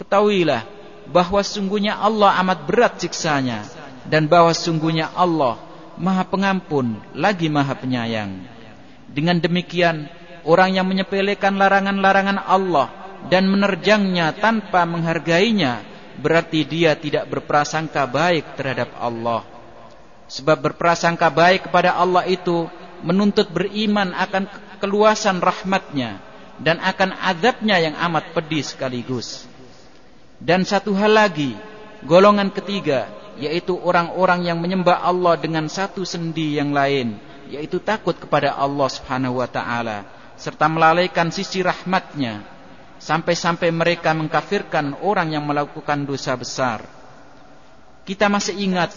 Ketahuilah bahwa sungguhnya Allah amat berat siksanya dan bahwa sungguhnya Allah Maha Pengampun lagi Maha Penyayang. Dengan demikian orang yang menyepelekan larangan-larangan Allah dan menerjangnya tanpa menghargainya berarti dia tidak berprasangka baik terhadap Allah. Sebab berprasangka baik kepada Allah itu menuntut beriman akan keluasan rahmatnya dan akan azabnya yang amat pedih sekaligus. Dan satu hal lagi, golongan ketiga, yaitu orang-orang yang menyembah Allah dengan satu sendi yang lain, yaitu takut kepada Allah Subhanahu wa taala serta melalaikan sisi rahmatnya sampai-sampai mereka mengkafirkan orang yang melakukan dosa besar. Kita masih ingat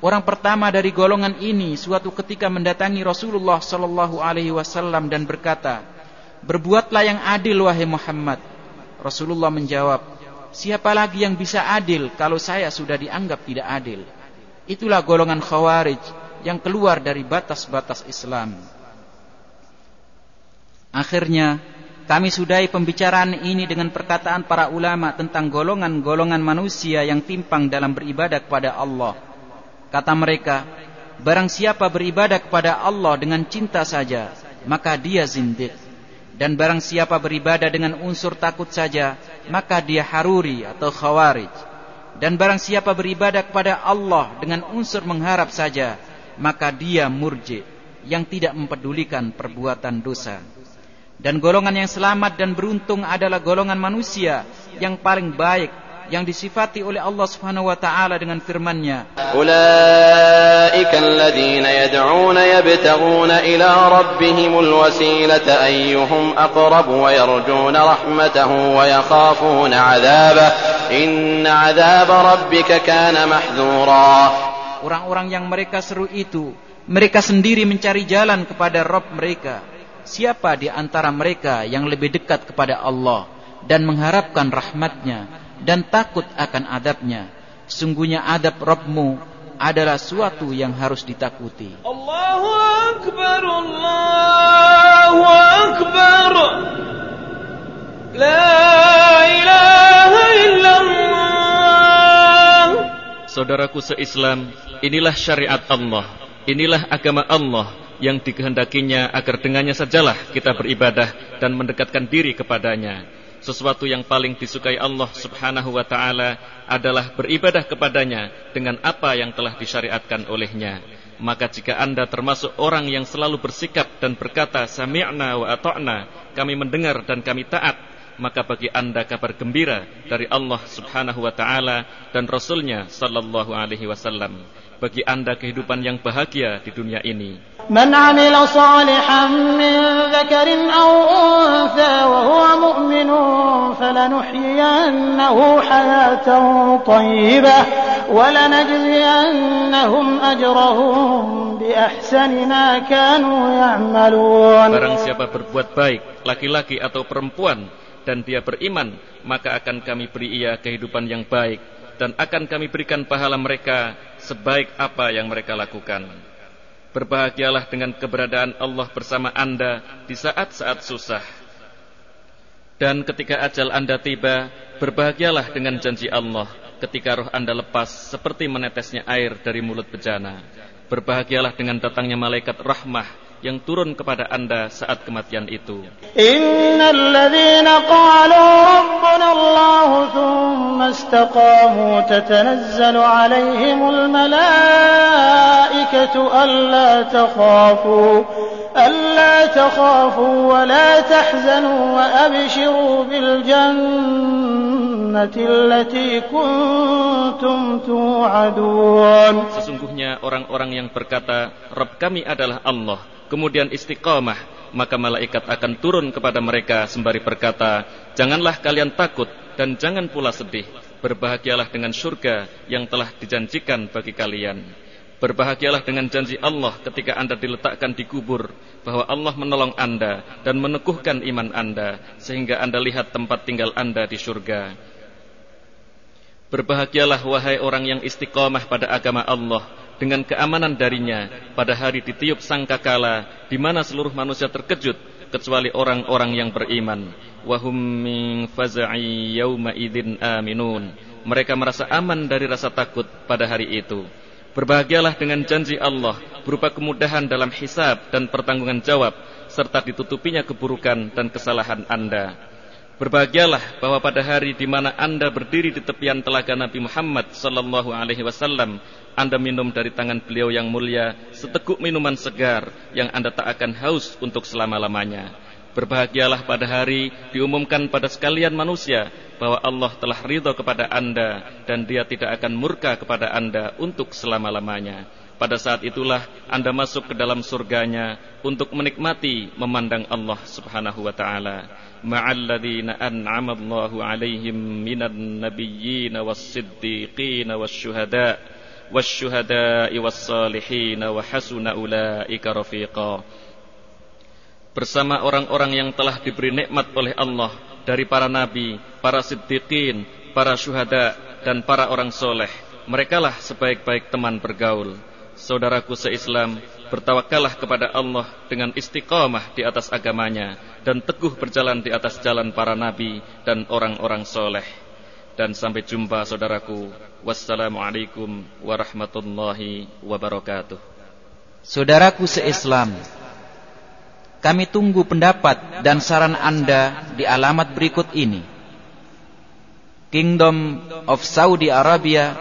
orang pertama dari golongan ini suatu ketika mendatangi Rasulullah sallallahu alaihi wasallam dan berkata, "Berbuatlah yang adil wahai Muhammad." Rasulullah menjawab, "Siapa lagi yang bisa adil kalau saya sudah dianggap tidak adil?" Itulah golongan Khawarij yang keluar dari batas-batas Islam. Akhirnya Kami sudahi pembicaraan ini dengan perkataan para ulama tentang golongan-golongan manusia yang timpang dalam beribadah kepada Allah. Kata mereka, barang siapa beribadah kepada Allah dengan cinta saja, maka dia zindik. Dan barang siapa beribadah dengan unsur takut saja, maka dia haruri atau khawarij. Dan barang siapa beribadah kepada Allah dengan unsur mengharap saja, maka dia murji yang tidak mempedulikan perbuatan dosa. Dan golongan yang selamat dan beruntung adalah golongan manusia yang paling baik yang disifati oleh Allah Subhanahu wa taala dengan firman-Nya. Ulaika alladziina yad'uuna yabtaghuuna ila rabbihimul wasilata ayyuhum aqrabu wa yarjuuna rahmatahu wa yakhafuuna 'adzaabah. Inna 'adzaaba rabbika kana mahdhura. Orang-orang yang mereka seru itu, mereka sendiri mencari jalan kepada Rabb mereka Siapa di antara mereka yang lebih dekat kepada Allah dan mengharapkan rahmatnya dan takut akan adabnya? Sungguhnya adab Rabbmu adalah suatu yang harus ditakuti. Allahu Akbar, Allahu Akbar. La ilaha illallah. Saudaraku seislam, inilah syariat Allah. Inilah agama Allah yang dikehendakinya agar dengannya sajalah kita beribadah dan mendekatkan diri kepadanya. Sesuatu yang paling disukai Allah subhanahu wa ta'ala adalah beribadah kepadanya dengan apa yang telah disyariatkan olehnya. Maka jika anda termasuk orang yang selalu bersikap dan berkata sami'na wa ata'na, kami mendengar dan kami taat, maka bagi anda kabar gembira dari Allah subhanahu wa ta'ala dan Rasulnya sallallahu alaihi wasallam. Bagi anda kehidupan yang bahagia di dunia ini. من عمل صالحا من ذكر أو أنثى وهو مؤمن فلنحيينه حياة طيبة ولنجزينهم أجرهم بأحسن ما كانوا يعملون Barang siapa berbuat baik, laki-laki atau perempuan, dan dia beriman, maka akan kami beri ia kehidupan yang baik, dan akan kami berikan pahala mereka sebaik apa yang mereka lakukan. Berbahagialah dengan keberadaan Allah bersama Anda di saat-saat susah. Dan ketika ajal Anda tiba, berbahagialah dengan janji Allah ketika roh Anda lepas seperti menetesnya air dari mulut bejana. Berbahagialah dengan datangnya malaikat rahmah yang turun kepada anda saat kematian itu. Innalladzina alaihimul la tahzanu wa abshiru bil jannati allati kuntum tu'adun. Sesungguhnya orang-orang yang berkata, Rabb kami adalah Allah kemudian istiqamah, maka malaikat akan turun kepada mereka sembari berkata, Janganlah kalian takut dan jangan pula sedih. Berbahagialah dengan surga yang telah dijanjikan bagi kalian. Berbahagialah dengan janji Allah ketika Anda diletakkan di kubur, bahwa Allah menolong Anda dan meneguhkan iman Anda, sehingga Anda lihat tempat tinggal Anda di surga. Berbahagialah wahai orang yang istiqamah pada agama Allah, dengan keamanan darinya pada hari ditiup sangkakala di mana seluruh manusia terkejut kecuali orang-orang yang beriman. Wahum min faza'i yauma idzin aminun. Mereka merasa aman dari rasa takut pada hari itu berbahagialah dengan janji Allah berupa kemudahan dalam hisab dan pertanggungan jawab serta ditutupinya keburukan dan kesalahan Anda Berbahagialah bahwa pada hari di mana Anda berdiri di tepian telaga Nabi Muhammad sallallahu alaihi wasallam anda minum dari tangan beliau yang mulia seteguk minuman segar yang Anda tak akan haus untuk selama-lamanya. Berbahagialah pada hari diumumkan pada sekalian manusia bahwa Allah telah ridho kepada anda dan dia tidak akan murka kepada anda untuk selama-lamanya. Pada saat itulah anda masuk ke dalam surganya untuk menikmati memandang Allah subhanahu wa ta'ala. Ma'alladina an'amallahu alaihim minan nabiyyina was-siddiqin was-syuhada' was-syuhada'i wa hasuna ulaika rafiqah bersama orang-orang yang telah diberi nikmat oleh Allah dari para nabi, para siddiqin, para syuhada dan para orang soleh. Merekalah sebaik-baik teman bergaul. saudaraku seislam, bertawakallah kepada Allah dengan istiqamah di atas agamanya dan teguh berjalan di atas jalan para nabi dan orang-orang soleh. Dan sampai jumpa saudaraku. Wassalamualaikum warahmatullahi wabarakatuh. Saudaraku seislam, kami tunggu pendapat dan saran Anda di alamat berikut ini. Kingdom of Saudi Arabia,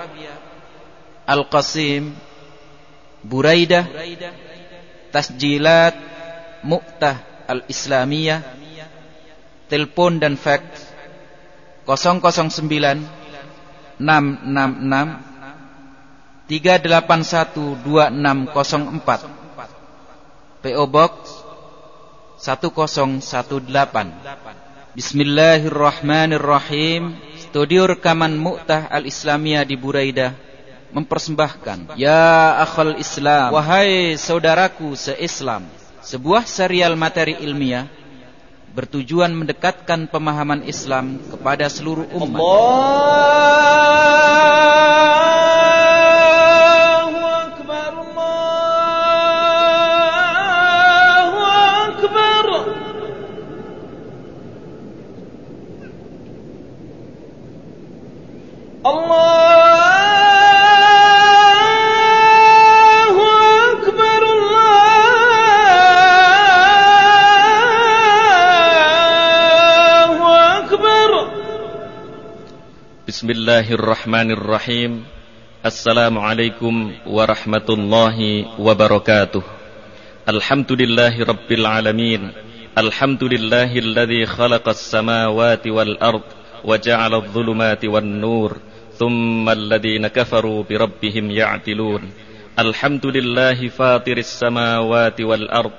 Al-Qasim, Buraidah, Tasjilat, Mu'tah Al-Islamiyah, telepon dan fax 009 666 381 2604 PO Box 1018 Bismillahirrahmanirrahim. Studio rekaman Mu'tah Al-Islamiyah di Buraidah mempersembahkan Ya akhal Islam Wahai saudaraku se-Islam Sebuah serial materi ilmiah bertujuan mendekatkan pemahaman Islam kepada seluruh umat. Allah Bismillahirrahmanirrahim. Assalamualaikum warahmatullahi wabarakatuh. Alhamdulillahi rabbil alamin. Alhamdulillahi alladhi khalaqas samawati wal ard Wa ja'ala dhulumati wan nur Thumma alladhina kafaru birabbihim ya'tilun Alhamdulillahi fatiris samawati wal ard.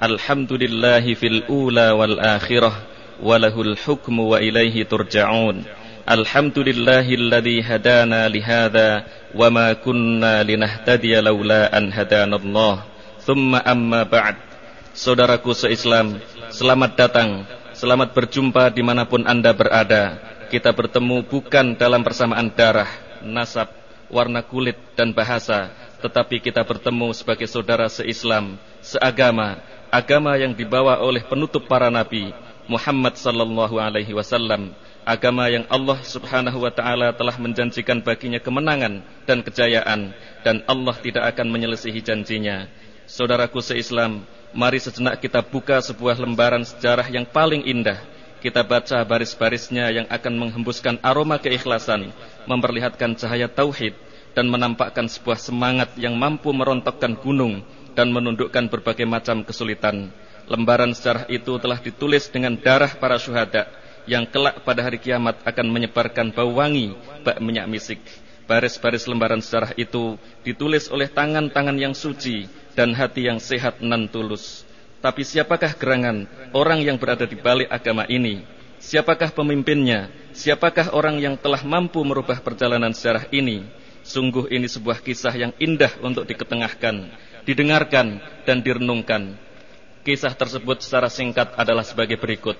Alhamdulillahi fil ula wal akhirah Walahul hukmu wa ilaihi turja'un الحمد لله الذي هدانا لهذا وما كنا لنهتدي لولا أن هدانا الله ثم Saudaraku seislam, selamat datang, selamat berjumpa di mana pun Anda berada. Kita bertemu bukan dalam persamaan darah, nasab, warna kulit, dan bahasa, tetapi kita bertemu sebagai saudara seislam, seagama, agama yang dibawa oleh penutup para nabi, Muhammad sallallahu alaihi wasallam, agama yang Allah Subhanahu wa taala telah menjanjikan baginya kemenangan dan kejayaan dan Allah tidak akan menyelesihi janjinya. Saudaraku seislam, mari sejenak kita buka sebuah lembaran sejarah yang paling indah. Kita baca baris-barisnya yang akan menghembuskan aroma keikhlasan, memperlihatkan cahaya tauhid dan menampakkan sebuah semangat yang mampu merontokkan gunung dan menundukkan berbagai macam kesulitan. Lembaran sejarah itu telah ditulis dengan darah para syuhada yang kelak pada hari kiamat akan menyebarkan bau wangi bak minyak misik. Baris-baris lembaran sejarah itu ditulis oleh tangan-tangan yang suci dan hati yang sehat nan tulus. Tapi siapakah gerangan orang yang berada di balik agama ini? Siapakah pemimpinnya? Siapakah orang yang telah mampu merubah perjalanan sejarah ini? Sungguh ini sebuah kisah yang indah untuk diketengahkan, didengarkan, dan direnungkan. Kisah tersebut secara singkat adalah sebagai berikut.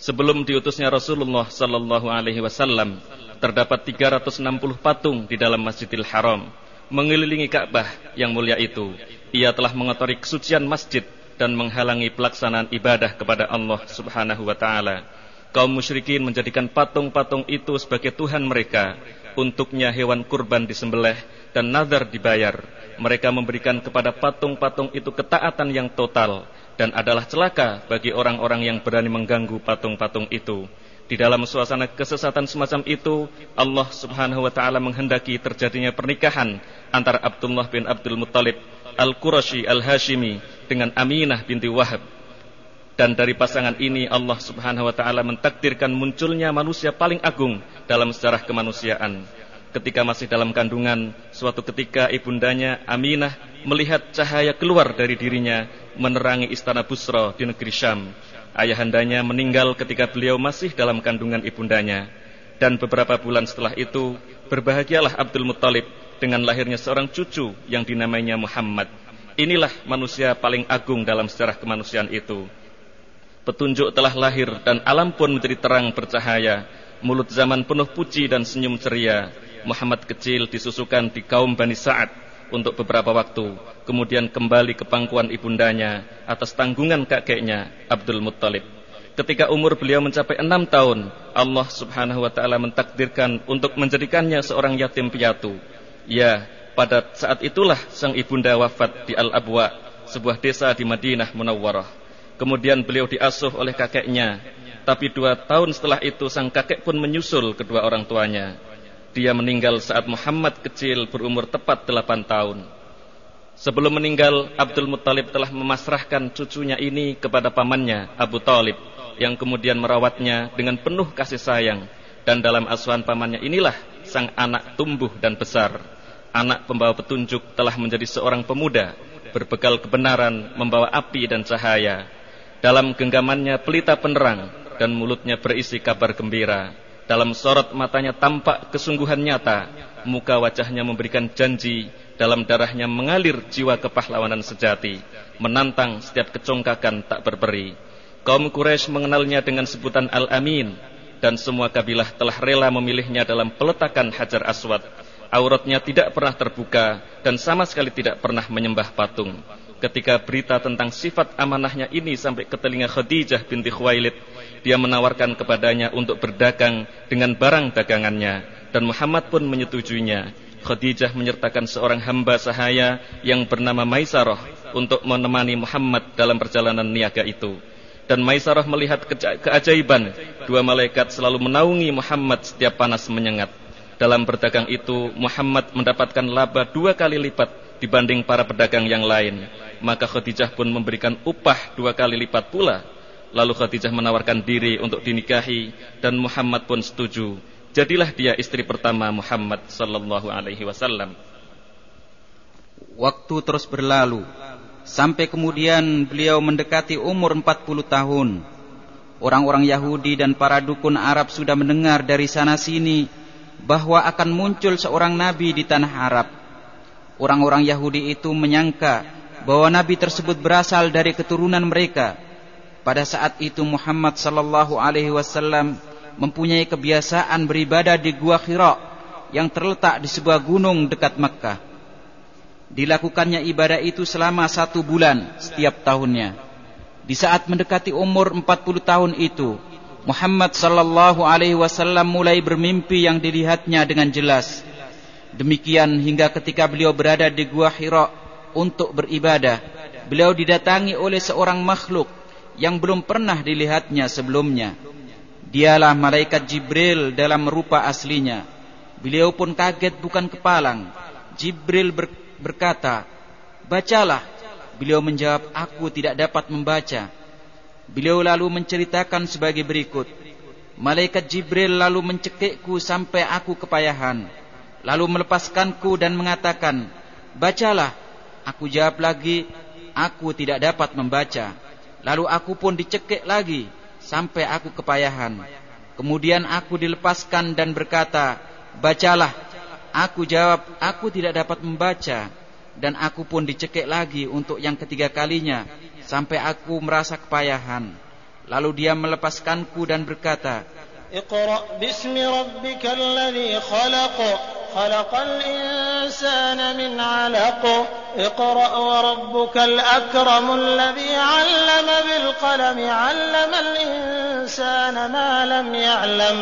Sebelum diutusnya Rasulullah sallallahu alaihi wasallam, terdapat 360 patung di dalam Masjidil Haram mengelilingi Ka'bah yang mulia itu. Ia telah mengotori kesucian masjid dan menghalangi pelaksanaan ibadah kepada Allah Subhanahu wa taala. Kaum musyrikin menjadikan patung-patung itu sebagai tuhan mereka. Untuknya hewan kurban disembelih dan nazar dibayar. Mereka memberikan kepada patung-patung itu ketaatan yang total dan adalah celaka bagi orang-orang yang berani mengganggu patung-patung itu. Di dalam suasana kesesatan semacam itu, Allah Subhanahu wa taala menghendaki terjadinya pernikahan antara Abdullah bin Abdul Muttalib Al-Qurashi Al-Hashimi dengan Aminah binti Wahab. Dan dari pasangan ini Allah Subhanahu wa taala mentakdirkan munculnya manusia paling agung dalam sejarah kemanusiaan. Ketika masih dalam kandungan, suatu ketika ibundanya Aminah melihat cahaya keluar dari dirinya menerangi istana Busra di negeri Syam. Ayahandanya meninggal ketika beliau masih dalam kandungan ibundanya. Dan beberapa bulan setelah itu, berbahagialah Abdul Muttalib dengan lahirnya seorang cucu yang dinamainya Muhammad. Inilah manusia paling agung dalam sejarah kemanusiaan itu. Petunjuk telah lahir dan alam pun menjadi terang bercahaya. Mulut zaman penuh puji dan senyum ceria. Muhammad kecil disusukan di kaum Bani Sa'ad untuk beberapa waktu, kemudian kembali ke pangkuan ibundanya atas tanggungan kakeknya Abdul Muttalib. Ketika umur beliau mencapai enam tahun, Allah Subhanahu wa taala mentakdirkan untuk menjadikannya seorang yatim piatu. Ya, pada saat itulah sang ibunda wafat di Al-Abwa, sebuah desa di Madinah Munawwarah. Kemudian beliau diasuh oleh kakeknya, tapi dua tahun setelah itu sang kakek pun menyusul kedua orang tuanya. Dia meninggal saat Muhammad kecil berumur tepat delapan tahun. Sebelum meninggal, Abdul Muttalib telah memasrahkan cucunya ini kepada pamannya, Abu Talib, yang kemudian merawatnya dengan penuh kasih sayang. Dan dalam asuhan pamannya inilah sang anak tumbuh dan besar. Anak pembawa petunjuk telah menjadi seorang pemuda, berbekal kebenaran, membawa api dan cahaya. Dalam genggamannya pelita penerang, dan mulutnya berisi kabar gembira. Dalam sorot matanya tampak kesungguhan nyata, muka wajahnya memberikan janji, dalam darahnya mengalir jiwa kepahlawanan sejati, menantang setiap kecongkakan tak berberi. Kaum Quraisy mengenalnya dengan sebutan Al-Amin, dan semua kabilah telah rela memilihnya dalam peletakan Hajar Aswad. Auratnya tidak pernah terbuka dan sama sekali tidak pernah menyembah patung. Ketika berita tentang sifat amanahnya ini sampai ke telinga Khadijah binti Khuwailid, dia menawarkan kepadanya untuk berdagang dengan barang dagangannya dan Muhammad pun menyetujuinya. Khadijah menyertakan seorang hamba sahaya yang bernama Maisarah untuk menemani Muhammad dalam perjalanan niaga itu. Dan Maisarah melihat keajaiban, dua malaikat selalu menaungi Muhammad setiap panas menyengat. Dalam berdagang itu, Muhammad mendapatkan laba dua kali lipat dibanding para pedagang yang lain. Maka Khadijah pun memberikan upah dua kali lipat pula Lalu Khadijah menawarkan diri untuk dinikahi dan Muhammad pun setuju. Jadilah dia istri pertama Muhammad sallallahu alaihi wasallam. Waktu terus berlalu sampai kemudian beliau mendekati umur 40 tahun. Orang-orang Yahudi dan para dukun Arab sudah mendengar dari sana sini bahwa akan muncul seorang nabi di tanah Arab. Orang-orang Yahudi itu menyangka bahwa nabi tersebut berasal dari keturunan mereka pada saat itu Muhammad sallallahu alaihi wasallam mempunyai kebiasaan beribadah di Gua Hira yang terletak di sebuah gunung dekat Makkah. Dilakukannya ibadah itu selama satu bulan setiap tahunnya. Di saat mendekati umur 40 tahun itu, Muhammad sallallahu alaihi wasallam mulai bermimpi yang dilihatnya dengan jelas. Demikian hingga ketika beliau berada di Gua Hira untuk beribadah, beliau didatangi oleh seorang makhluk yang belum pernah dilihatnya sebelumnya. Dialah malaikat Jibril dalam rupa aslinya. Beliau pun kaget bukan kepalang. Jibril ber berkata, "Bacalah." Beliau menjawab, "Aku tidak dapat membaca." Beliau lalu menceritakan sebagai berikut. Malaikat Jibril lalu mencekikku sampai aku kepayahan. Lalu melepaskanku dan mengatakan, "Bacalah." Aku jawab lagi, "Aku tidak dapat membaca." Lalu aku pun dicekik lagi sampai aku kepayahan. Kemudian aku dilepaskan dan berkata, "Bacalah." Aku jawab, "Aku tidak dapat membaca." Dan aku pun dicekik lagi untuk yang ketiga kalinya sampai aku merasa kepayahan. Lalu dia melepaskanku dan berkata, "Iqra bismi rabbikal ladzi khalaq." خلق الإنسان من علق اقرأ وربك الأكرم الذي علم بالقلم علم الإنسان ما لم يعلم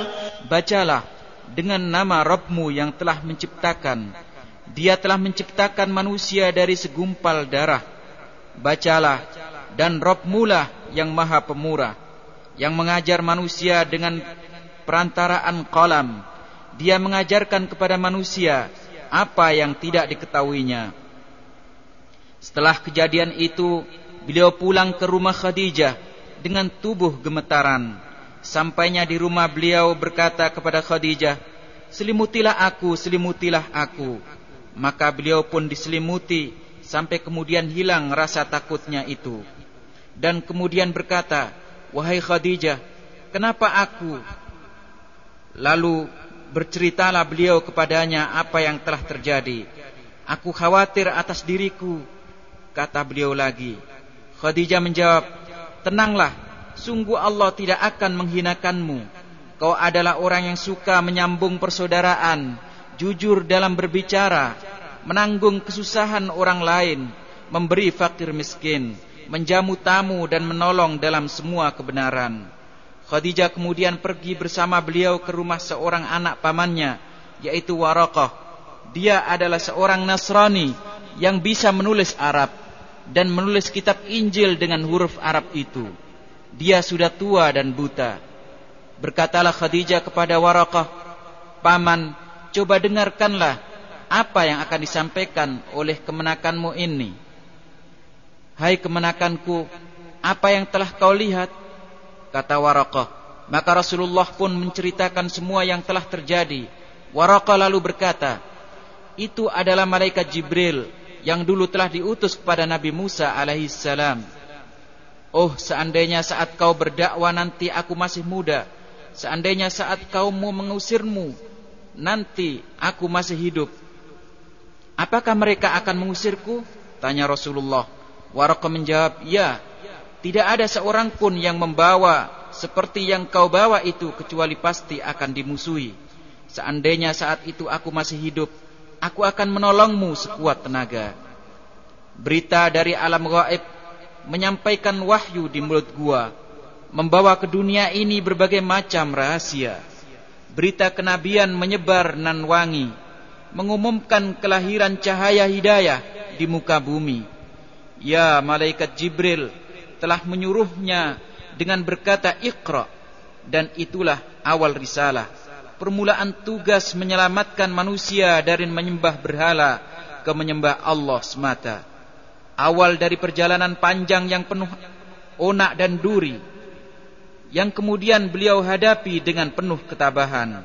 Bacalah dengan nama Rabbmu yang telah menciptakan Dia telah menciptakan manusia dari segumpal darah Bacalah dan Rabbmu lah yang maha pemurah Yang mengajar manusia dengan perantaraan kolam dia mengajarkan kepada manusia apa yang tidak diketahuinya. Setelah kejadian itu, beliau pulang ke rumah Khadijah dengan tubuh gemetaran. Sampainya di rumah beliau berkata kepada Khadijah, "Selimutilah aku, selimutilah aku." Maka beliau pun diselimuti sampai kemudian hilang rasa takutnya itu. Dan kemudian berkata, "Wahai Khadijah, kenapa aku?" Lalu berceritalah beliau kepadanya apa yang telah terjadi. Aku khawatir atas diriku, kata beliau lagi. Khadijah menjawab, tenanglah, sungguh Allah tidak akan menghinakanmu. Kau adalah orang yang suka menyambung persaudaraan, jujur dalam berbicara, menanggung kesusahan orang lain, memberi fakir miskin, menjamu tamu dan menolong dalam semua kebenaran. Khadijah kemudian pergi bersama beliau ke rumah seorang anak pamannya, yaitu Waraqah. Dia adalah seorang Nasrani yang bisa menulis Arab dan menulis kitab Injil dengan huruf Arab itu. Dia sudah tua dan buta. Berkatalah Khadijah kepada Waraqah, "Paman, coba dengarkanlah apa yang akan disampaikan oleh kemenakanmu ini." Hai kemenakanku, apa yang telah kau lihat? Kata Waraqah. Maka Rasulullah pun menceritakan semua yang telah terjadi. Waraqah lalu berkata, itu adalah malaikat Jibril yang dulu telah diutus kepada Nabi Musa alaihissalam. Oh, seandainya saat kau berdakwah nanti aku masih muda. Seandainya saat kaummu mengusirmu, nanti aku masih hidup. Apakah mereka akan mengusirku? Tanya Rasulullah. Waraqah menjawab, "Ya, tidak ada seorang pun yang membawa seperti yang kau bawa itu kecuali pasti akan dimusuhi. Seandainya saat itu aku masih hidup, aku akan menolongmu sekuat tenaga." Berita dari alam gaib menyampaikan wahyu di mulut gua, membawa ke dunia ini berbagai macam rahasia. Berita kenabian menyebar nan wangi, mengumumkan kelahiran cahaya hidayah di muka bumi Ya malaikat Jibril telah menyuruhnya dengan berkata Iqra. Dan itulah awal risalah. Permulaan tugas menyelamatkan manusia dari menyembah berhala ke menyembah Allah semata. Awal dari perjalanan panjang yang penuh onak dan duri yang kemudian beliau hadapi dengan penuh ketabahan.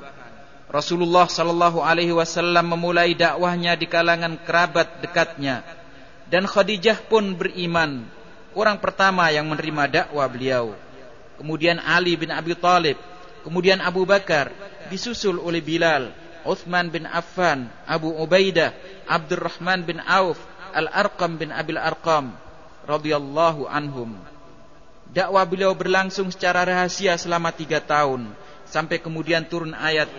Rasulullah sallallahu alaihi wasallam memulai dakwahnya di kalangan kerabat dekatnya. Dan Khadijah pun beriman, orang pertama yang menerima dakwah beliau. Kemudian Ali bin Abi Talib, kemudian Abu Bakar, disusul oleh Bilal, Uthman bin Affan, Abu Ubaidah, Abdurrahman bin Auf, Al-Arqam bin Abil Arqam, radhiyallahu anhum. Dakwah beliau berlangsung secara rahasia selama tiga tahun sampai kemudian turun ayat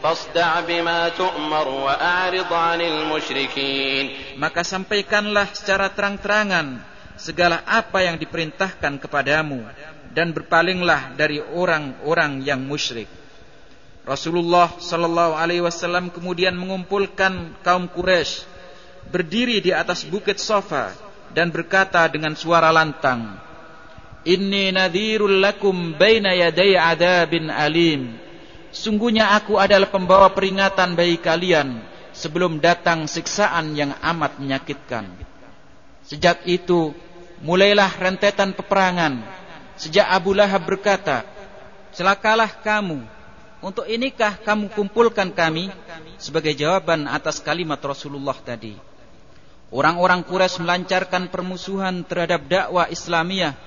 maka sampaikanlah secara terang-terangan segala apa yang diperintahkan kepadamu dan berpalinglah dari orang-orang yang musyrik Rasulullah sallallahu alaihi wasallam kemudian mengumpulkan kaum Quraisy berdiri di atas bukit Safa dan berkata dengan suara lantang Inni nadhirul lakum baina yaday adabin alim Sungguhnya aku adalah pembawa peringatan bagi kalian sebelum datang siksaan yang amat menyakitkan. Sejak itu mulailah rentetan peperangan. Sejak Abu Lahab berkata, "Celakalah kamu. Untuk inikah kamu kumpulkan kami?" Sebagai jawaban atas kalimat Rasulullah tadi. Orang-orang Quraisy melancarkan permusuhan terhadap dakwah Islamiyah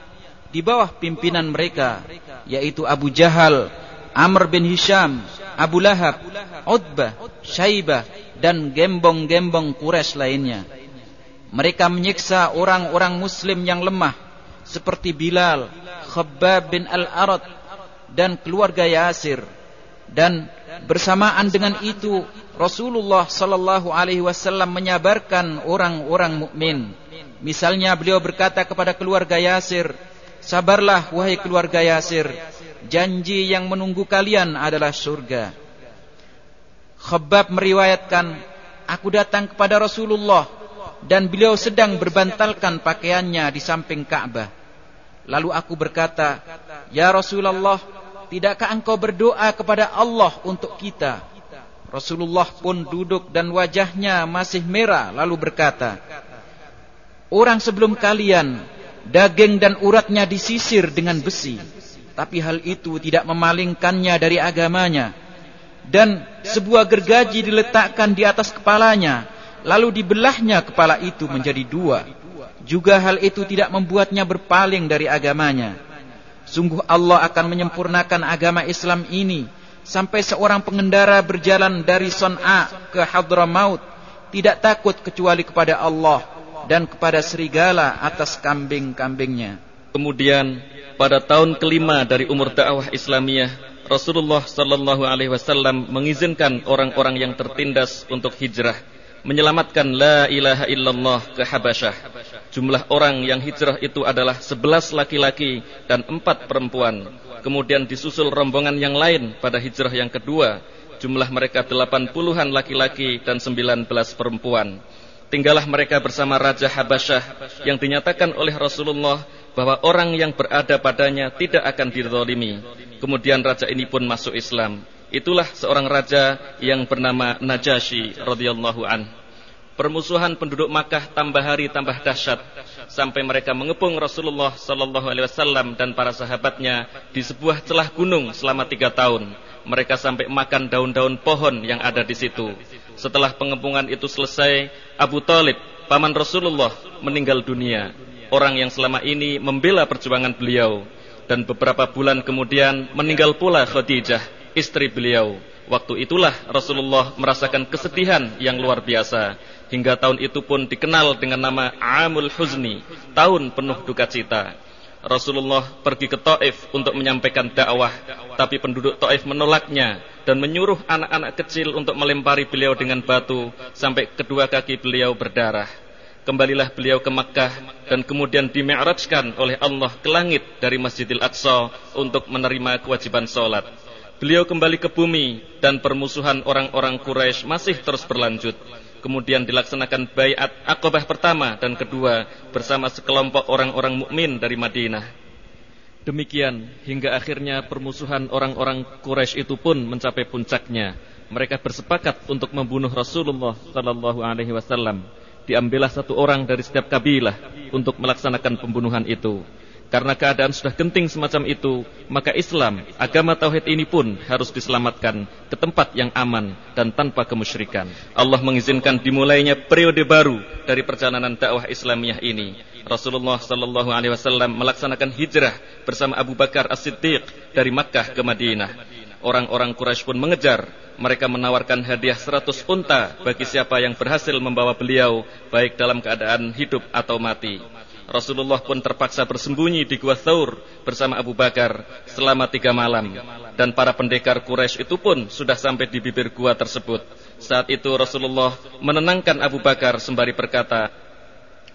di bawah pimpinan mereka, yaitu Abu Jahal, Amr bin Hisham, Abu Lahab, Utbah, Syaibah, dan gembong-gembong Quraisy lainnya. Mereka menyiksa orang-orang muslim yang lemah seperti Bilal, Khabbab bin Al-Arad dan keluarga Yasir. Dan bersamaan dengan itu Rasulullah sallallahu alaihi wasallam menyabarkan orang-orang mukmin. Misalnya beliau berkata kepada keluarga Yasir, "Sabarlah wahai keluarga Yasir, janji yang menunggu kalian adalah surga. Khabbab meriwayatkan, aku datang kepada Rasulullah dan beliau sedang berbantalkan pakaiannya di samping Ka'bah. Lalu aku berkata, Ya Rasulullah, tidakkah engkau berdoa kepada Allah untuk kita? Rasulullah pun duduk dan wajahnya masih merah lalu berkata, Orang sebelum kalian, daging dan uratnya disisir dengan besi tapi hal itu tidak memalingkannya dari agamanya. Dan sebuah gergaji diletakkan di atas kepalanya, lalu dibelahnya kepala itu menjadi dua. Juga hal itu tidak membuatnya berpaling dari agamanya. Sungguh Allah akan menyempurnakan agama Islam ini sampai seorang pengendara berjalan dari Son'a ke Hadramaut tidak takut kecuali kepada Allah dan kepada serigala atas kambing-kambingnya. Kemudian pada tahun kelima dari umur dakwah Islamiyah, Rasulullah sallallahu alaihi wasallam mengizinkan orang-orang yang tertindas untuk hijrah. Menyelamatkan la ilaha illallah ke Habasyah. Jumlah orang yang hijrah itu adalah 11 laki-laki dan 4 perempuan. Kemudian disusul rombongan yang lain pada hijrah yang kedua. Jumlah mereka 80-an laki-laki dan 19 perempuan. Tinggallah mereka bersama Raja Habasyah yang dinyatakan oleh Rasulullah bahwa orang yang berada padanya tidak akan didolimi. Kemudian raja ini pun masuk Islam. Itulah seorang raja yang bernama Najasyi radhiyallahu an. Permusuhan penduduk Makkah tambah hari tambah dahsyat sampai mereka mengepung Rasulullah sallallahu alaihi wasallam dan para sahabatnya di sebuah celah gunung selama tiga tahun. Mereka sampai makan daun-daun pohon yang ada di situ. Setelah pengepungan itu selesai, Abu Talib, paman Rasulullah, meninggal dunia. Orang yang selama ini membela perjuangan beliau. Dan beberapa bulan kemudian meninggal pula Khadijah istri beliau. Waktu itulah Rasulullah merasakan kesedihan yang luar biasa. Hingga tahun itu pun dikenal dengan nama Amul Huzni, tahun penuh duka cita. Rasulullah pergi ke Taif untuk menyampaikan dakwah, tapi penduduk Taif menolaknya dan menyuruh anak-anak kecil untuk melempari beliau dengan batu sampai kedua kaki beliau berdarah. Kembalilah beliau ke Makkah dan kemudian dimi'rajkan oleh Allah ke langit dari Masjidil Aqsa untuk menerima kewajiban sholat. Beliau kembali ke bumi dan permusuhan orang-orang Quraisy masih terus berlanjut. Kemudian dilaksanakan bayat Aqabah pertama dan kedua bersama sekelompok orang-orang mukmin dari Madinah. Demikian hingga akhirnya permusuhan orang-orang Quraisy itu pun mencapai puncaknya. Mereka bersepakat untuk membunuh Rasulullah sallallahu alaihi wasallam. Diambillah satu orang dari setiap kabilah untuk melaksanakan pembunuhan itu. Karena keadaan sudah genting semacam itu, maka Islam, agama tauhid ini pun harus diselamatkan ke tempat yang aman dan tanpa kemusyrikan. Allah mengizinkan dimulainya periode baru dari perjalanan dakwah Islamiyah ini. Rasulullah sallallahu alaihi wasallam melaksanakan hijrah bersama Abu Bakar As-Siddiq dari Makkah ke Madinah. Orang-orang Quraisy pun mengejar. Mereka menawarkan hadiah 100 unta bagi siapa yang berhasil membawa beliau baik dalam keadaan hidup atau mati. Rasulullah pun terpaksa bersembunyi di Gua Thawr bersama Abu Bakar selama tiga malam. Dan para pendekar Quraisy itu pun sudah sampai di bibir gua tersebut. Saat itu Rasulullah menenangkan Abu Bakar sembari berkata,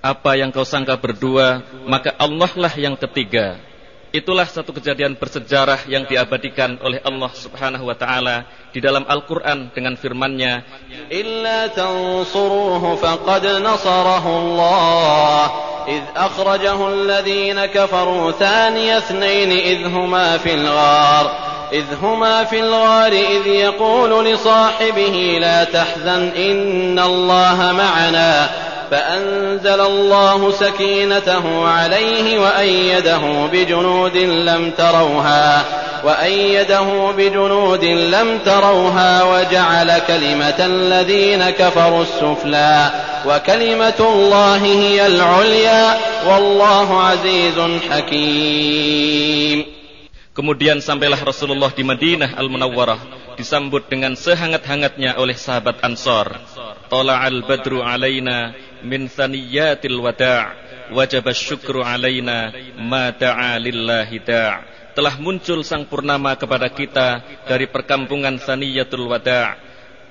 Apa yang kau sangka berdua, maka Allah lah yang ketiga. Itulah satu kejadian bersejarah yang diabadikan oleh Allah Subhanahu wa taala di dalam Al-Qur'an dengan firman-Nya, "Illa tansuruhu faqad nasarahu Allah إذ أخرجه الذين كفروا ثاني اثنين إذ هما في الغار إذ هما في الغار إذ يقول لصاحبه لا تحزن إن الله معنا فأنزل الله سكينته عليه وأيده بجنود لم تروها وأيده بجنود لم تروها وجعل كلمة الذين كفروا السفلى وكلمة الله هي العليا والله عزيز حكيم Kemudian sampailah Rasulullah di Madinah Al-Munawwarah disambut dengan sehangat-hangatnya oleh sahabat Ansar. Tala'al badru alaina min thaniyatil wada' wajib syukru alaina ma da'a lillahi da' telah muncul sang purnama kepada kita dari perkampungan Thaniyatul Wada'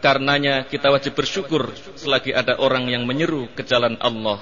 karenanya kita wajib bersyukur selagi ada orang yang menyeru ke jalan Allah.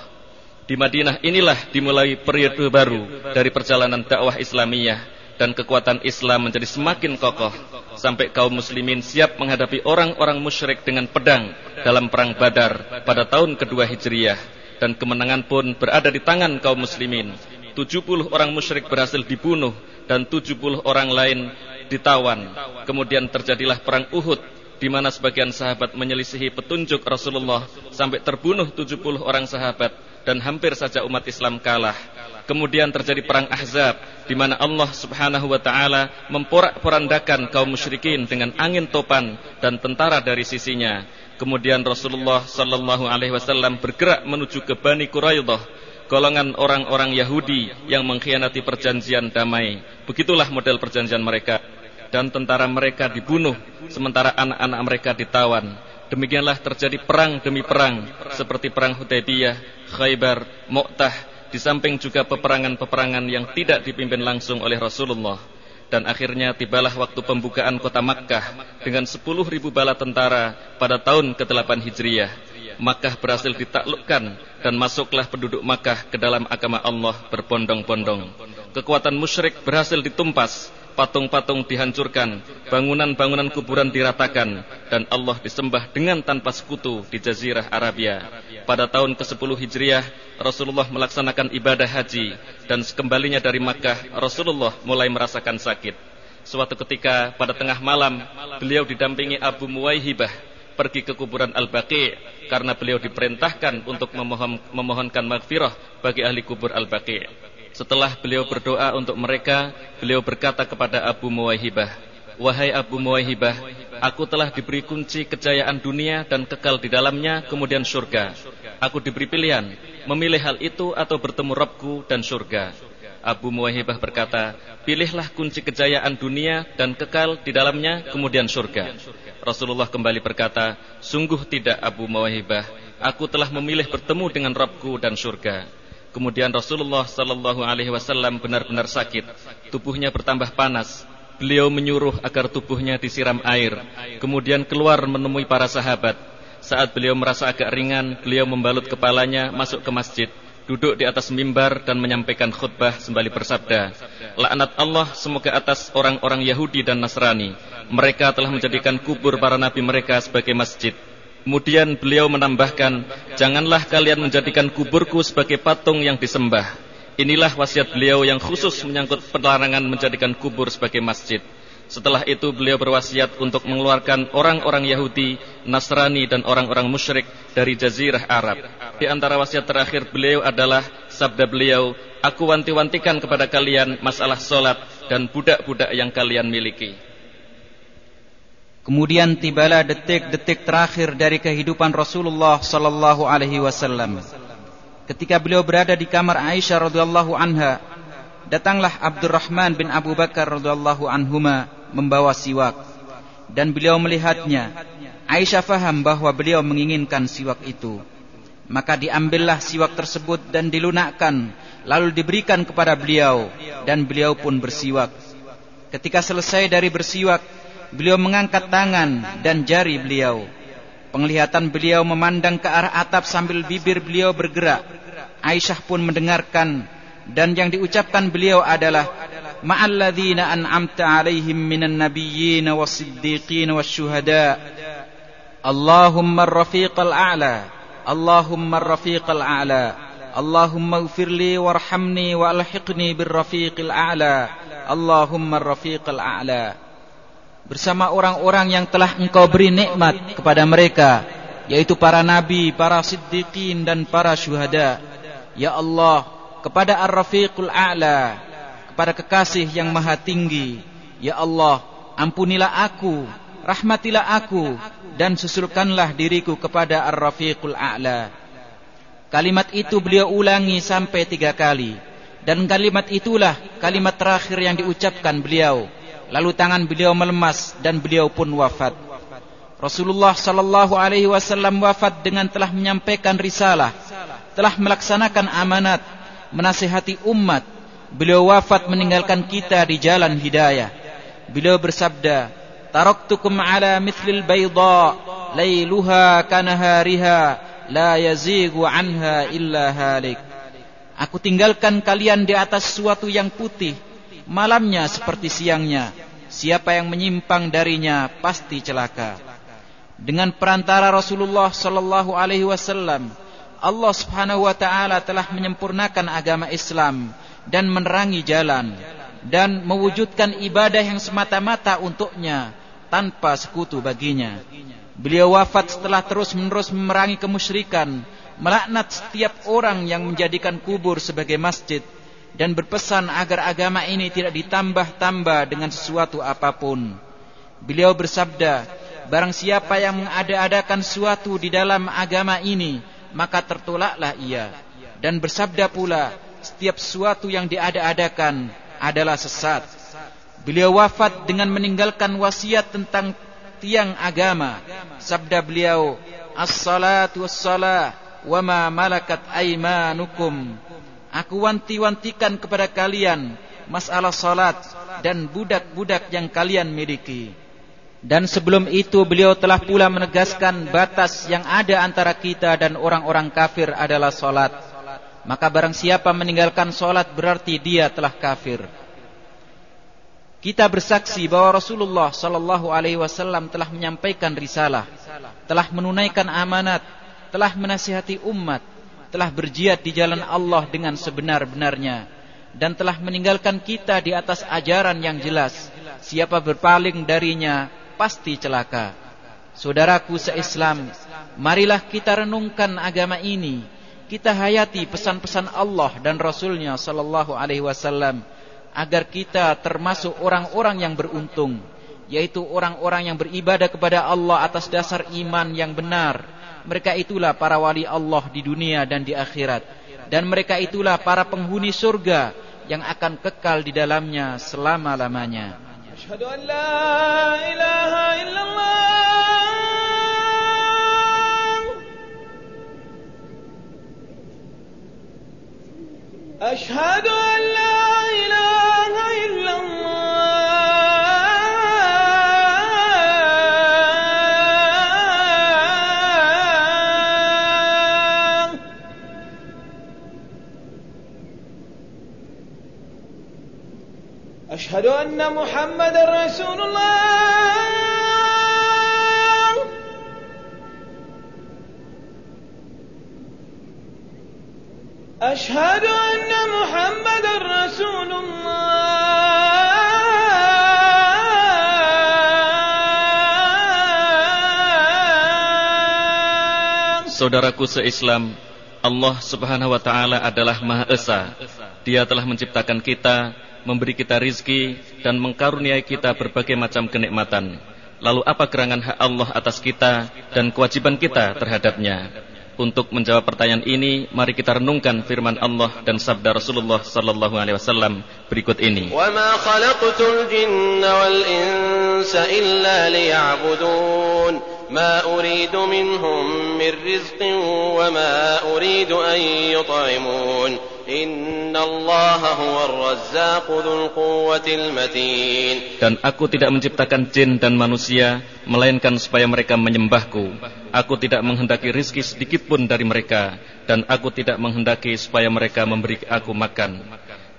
Di Madinah inilah dimulai periode baru dari perjalanan dakwah Islamiyah dan kekuatan Islam menjadi semakin kokoh sampai kaum muslimin siap menghadapi orang-orang musyrik dengan pedang dalam perang Badar pada tahun kedua Hijriyah dan kemenangan pun berada di tangan kaum muslimin. 70 orang musyrik berhasil dibunuh dan 70 orang lain ditawan. Kemudian terjadilah perang Uhud di mana sebagian sahabat menyelisihi petunjuk Rasulullah sampai terbunuh 70 orang sahabat dan hampir saja umat Islam kalah Kemudian terjadi perang Ahzab di mana Allah Subhanahu wa taala memporak-porandakan kaum musyrikin dengan angin topan dan tentara dari sisinya. Kemudian Rasulullah sallallahu alaihi wasallam bergerak menuju ke Bani Quraidah, golongan orang-orang Yahudi yang mengkhianati perjanjian damai. Begitulah model perjanjian mereka. Dan tentara mereka dibunuh, sementara anak-anak mereka ditawan. Demikianlah terjadi perang demi perang, seperti perang Hudaybiyah, Khaybar, Mu'tah, di samping juga peperangan-peperangan yang tidak dipimpin langsung oleh Rasulullah. Dan akhirnya tibalah waktu pembukaan kota Makkah dengan 10 ribu bala tentara pada tahun ke-8 Hijriyah. Makkah berhasil ditaklukkan dan masuklah penduduk Makkah ke dalam agama Allah berbondong-bondong. Kekuatan musyrik berhasil ditumpas, patung-patung dihancurkan, bangunan-bangunan kuburan diratakan, dan Allah disembah dengan tanpa sekutu di Jazirah Arabia. Pada tahun ke-10 Hijriah, Rasulullah melaksanakan ibadah haji, dan sekembalinya dari Makkah, Rasulullah mulai merasakan sakit. Suatu ketika pada tengah malam, beliau didampingi Abu Muwaihibah pergi ke kuburan Al-Baqi karena beliau diperintahkan untuk memohon, memohonkan maghfirah bagi ahli kubur Al-Baqi. Setelah beliau berdoa untuk mereka, beliau berkata kepada Abu Muwaihibah, "Wahai Abu Muwaihibah, aku telah diberi kunci kejayaan dunia dan kekal di dalamnya, kemudian surga. Aku diberi pilihan, memilih hal itu atau bertemu Rabbku dan surga." Abu Muwaihibah berkata, pilihlah kunci kejayaan dunia dan kekal di dalamnya, kemudian surga. Rasulullah kembali berkata, sungguh tidak Abu Mawahibah, aku telah memilih bertemu dengan Rabbku dan surga. Kemudian Rasulullah Sallallahu Alaihi Wasallam benar-benar sakit, tubuhnya bertambah panas. Beliau menyuruh agar tubuhnya disiram air, kemudian keluar menemui para sahabat. Saat beliau merasa agak ringan, beliau membalut kepalanya masuk ke masjid duduk di atas mimbar dan menyampaikan khutbah sembali bersabda, Laknat Allah semoga atas orang-orang Yahudi dan Nasrani. Mereka telah menjadikan kubur para nabi mereka sebagai masjid. Kemudian beliau menambahkan, janganlah kalian menjadikan kuburku sebagai patung yang disembah. Inilah wasiat beliau yang khusus menyangkut pelarangan menjadikan kubur sebagai masjid. Setelah itu beliau berwasiat untuk mengeluarkan orang-orang Yahudi, Nasrani dan orang-orang musyrik dari jazirah Arab. Di antara wasiat terakhir beliau adalah sabda beliau, "Aku wanti-wantikan kepada kalian masalah solat dan budak-budak yang kalian miliki." Kemudian tibalah detik-detik terakhir dari kehidupan Rasulullah sallallahu alaihi wasallam. Ketika beliau berada di kamar Aisyah radhiyallahu anha, datanglah Abdurrahman bin Abu Bakar radhiyallahu anhuma membawa siwak dan beliau melihatnya. Aisyah faham bahwa beliau menginginkan siwak itu. Maka diambillah siwak tersebut dan dilunakkan lalu diberikan kepada beliau dan beliau pun bersiwak. Ketika selesai dari bersiwak, beliau mengangkat tangan dan jari beliau. Penglihatan beliau memandang ke arah atap sambil bibir beliau bergerak. Aisyah pun mendengarkan dan yang diucapkan beliau adalah مع الذين أنعمت عليهم من النبيين والصديقين والشهداء اللهم الرفيق الأعلى اللهم الرفيق الأعلى اللهم اغفر لي وارحمني والحقني بالرفيق الأعلى اللهم الرفيق الأعلى bersama orang-orang yang telah engkau beri nikmat kepada mereka yaitu para nabi, para siddiqin dan para syuhada ya Allah kepada Ar-Rafiqul A'la kepada kekasih yang maha tinggi. Ya Allah, ampunilah aku, rahmatilah aku, dan susulkanlah diriku kepada Ar-Rafiqul A'la. Kalimat itu beliau ulangi sampai tiga kali. Dan kalimat itulah kalimat terakhir yang diucapkan beliau. Lalu tangan beliau melemas dan beliau pun wafat. Rasulullah sallallahu alaihi wasallam wafat dengan telah menyampaikan risalah, telah melaksanakan amanat, menasihati umat, Beliau wafat meninggalkan kita di jalan hidayah. Beliau bersabda, "Taraktukum ala mithlil bayda, lailuha kanahariha, la yazigu anha illa halik." Aku tinggalkan kalian di atas suatu yang putih, malamnya seperti siangnya. Siapa yang menyimpang darinya pasti celaka. Dengan perantara Rasulullah sallallahu alaihi wasallam, Allah Subhanahu wa taala telah menyempurnakan agama Islam dan menerangi jalan dan mewujudkan ibadah yang semata-mata untuknya tanpa sekutu baginya. Beliau wafat setelah terus-menerus memerangi kemusyrikan, melaknat setiap orang yang menjadikan kubur sebagai masjid dan berpesan agar agama ini tidak ditambah-tambah dengan sesuatu apa pun. Beliau bersabda, barang siapa yang mengada-adakan sesuatu di dalam agama ini, maka tertolaklah ia. Dan bersabda pula, setiap sesuatu yang diada-adakan adalah sesat. Beliau wafat dengan meninggalkan wasiat tentang tiang agama. Sabda beliau, As-salatu was-salah wa ma malakat aimanukum. Aku wanti-wantikan kepada kalian masalah salat dan budak-budak yang kalian miliki. Dan sebelum itu beliau telah pula menegaskan batas yang ada antara kita dan orang-orang kafir adalah solat. Maka barang siapa meninggalkan solat berarti dia telah kafir. Kita bersaksi bahwa Rasulullah Sallallahu Alaihi Wasallam telah menyampaikan risalah, telah menunaikan amanat, telah menasihati umat, telah berjihad di jalan Allah dengan sebenar-benarnya, dan telah meninggalkan kita di atas ajaran yang jelas. Siapa berpaling darinya pasti celaka. Saudaraku seislam, marilah kita renungkan agama ini. Kita hayati pesan-pesan Allah dan Rasulnya Sallallahu Alaihi Wasallam agar kita termasuk orang-orang yang beruntung, yaitu orang-orang yang beribadah kepada Allah atas dasar iman yang benar. Mereka itulah para wali Allah di dunia dan di akhirat, dan mereka itulah para penghuni surga yang akan kekal di dalamnya selama-lamanya. أشهد أن لا إله إلا الله أشهد أن لا إله إلا الله أشهد أن محمد رسول الله أشهد أن محمد رسول الله Saudaraku seislam, Allah Subhanahu wa taala adalah Maha Esa. Dia telah menciptakan kita, memberi kita rizki, dan mengkaruniai kita berbagai macam kenikmatan. Lalu apa gerangan hak Allah atas kita dan kewajiban kita terhadapnya? Untuk menjawab pertanyaan ini, mari kita renungkan firman Allah dan sabda Rasulullah sallallahu alaihi wasallam berikut ini. Dan aku tidak menciptakan jin dan manusia Melainkan supaya mereka menyembahku Aku tidak menghendaki rizki sedikitpun dari mereka Dan aku tidak menghendaki supaya mereka memberi aku makan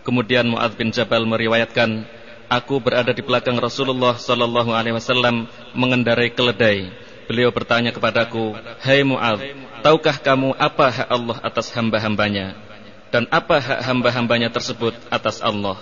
Kemudian Mu'ad bin Jabal meriwayatkan Aku berada di belakang Rasulullah Sallallahu Alaihi Wasallam mengendarai keledai. Beliau bertanya kepadaku, Hai hey Mu'adh, tahukah kamu apa hak Allah atas hamba-hambanya? Dan apa hak hamba-hambanya tersebut atas Allah?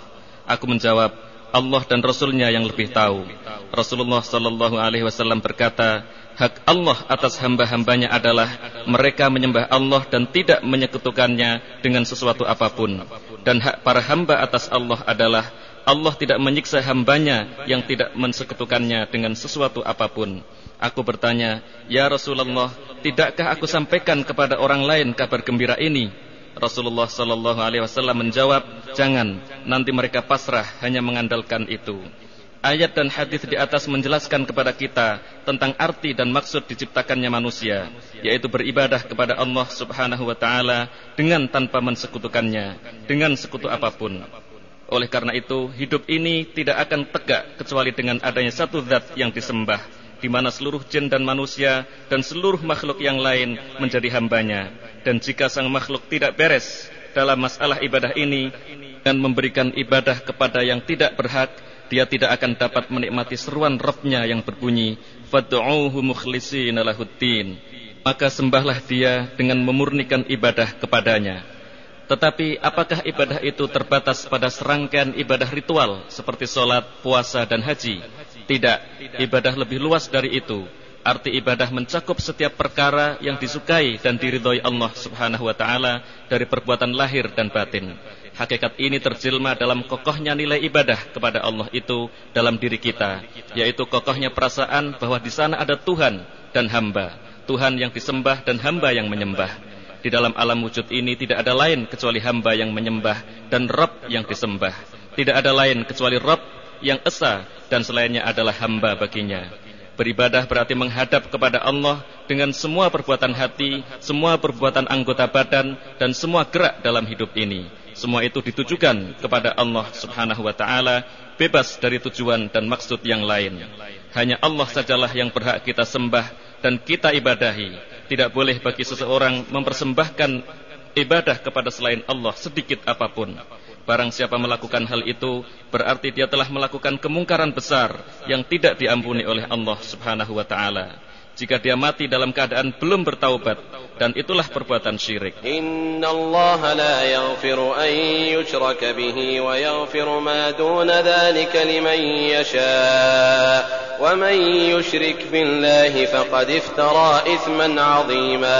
Aku menjawab, Allah dan Rasulnya yang lebih tahu. Rasulullah Sallallahu Alaihi Wasallam berkata, hak Allah atas hamba-hambanya adalah mereka menyembah Allah dan tidak menyekutukannya dengan sesuatu apa pun. Dan hak para hamba atas Allah adalah Allah tidak menyiksa hambanya yang tidak mensekutukannya dengan sesuatu apa pun. Aku bertanya, Ya Rasulullah, tidakkah aku sampaikan kepada orang lain kabar gembira ini? Rasulullah Sallallahu Alaihi Wasallam menjawab, jangan, nanti mereka pasrah hanya mengandalkan itu. Ayat dan hadis di atas menjelaskan kepada kita tentang arti dan maksud diciptakannya manusia, yaitu beribadah kepada Allah Subhanahu wa taala dengan tanpa mensekutukannya dengan sekutu apa pun. Oleh karena itu, hidup ini tidak akan tegak kecuali dengan adanya satu zat yang disembah, di mana seluruh jin dan manusia dan seluruh makhluk yang lain menjadi hambanya. Dan jika sang makhluk tidak beres dalam masalah ibadah ini dan memberikan ibadah kepada yang tidak berhak, dia tidak akan dapat menikmati seruan Rabbnya yang berbunyi, Fad'uuhu mukhlishina lahuddin. Maka sembahlah dia dengan memurnikan ibadah kepadanya. Tetapi apakah ibadah itu terbatas pada serangkaian ibadah ritual seperti sholat, puasa, dan haji? Tidak, ibadah lebih luas dari itu. Arti ibadah mencakup setiap perkara yang disukai dan diridhoi Allah Subhanahu wa taala dari perbuatan lahir dan batin. Hakikat ini terjelma dalam kokohnya nilai ibadah kepada Allah itu dalam diri kita, yaitu kokohnya perasaan bahwa di sana ada Tuhan dan hamba, Tuhan yang disembah dan hamba yang menyembah. Di dalam alam wujud ini tidak ada lain kecuali hamba yang menyembah dan Rabb yang disembah. Tidak ada lain kecuali Rabb yang esa dan selainnya adalah hamba baginya. Beribadah berarti menghadap kepada Allah dengan semua perbuatan hati, semua perbuatan anggota badan, dan semua gerak dalam hidup ini. Semua itu ditujukan kepada Allah subhanahu wa ta'ala, bebas dari tujuan dan maksud yang lain. Hanya Allah sajalah yang berhak kita sembah dan kita ibadahi. Tidak boleh bagi seseorang mempersembahkan ibadah kepada selain Allah sedikit apa pun. Barang siapa melakukan hal itu, berarti dia telah melakukan kemungkaran besar yang tidak diampuni oleh Allah Subhanahu wa taala jika dia mati dalam keadaan belum bertaubat dan itulah perbuatan syirik. Inna Allah la yaghfiru an yushraka bihi wa yaghfiru ma duna dhalika liman yasha wa man yushrik billahi faqad iftara ithman 'azima.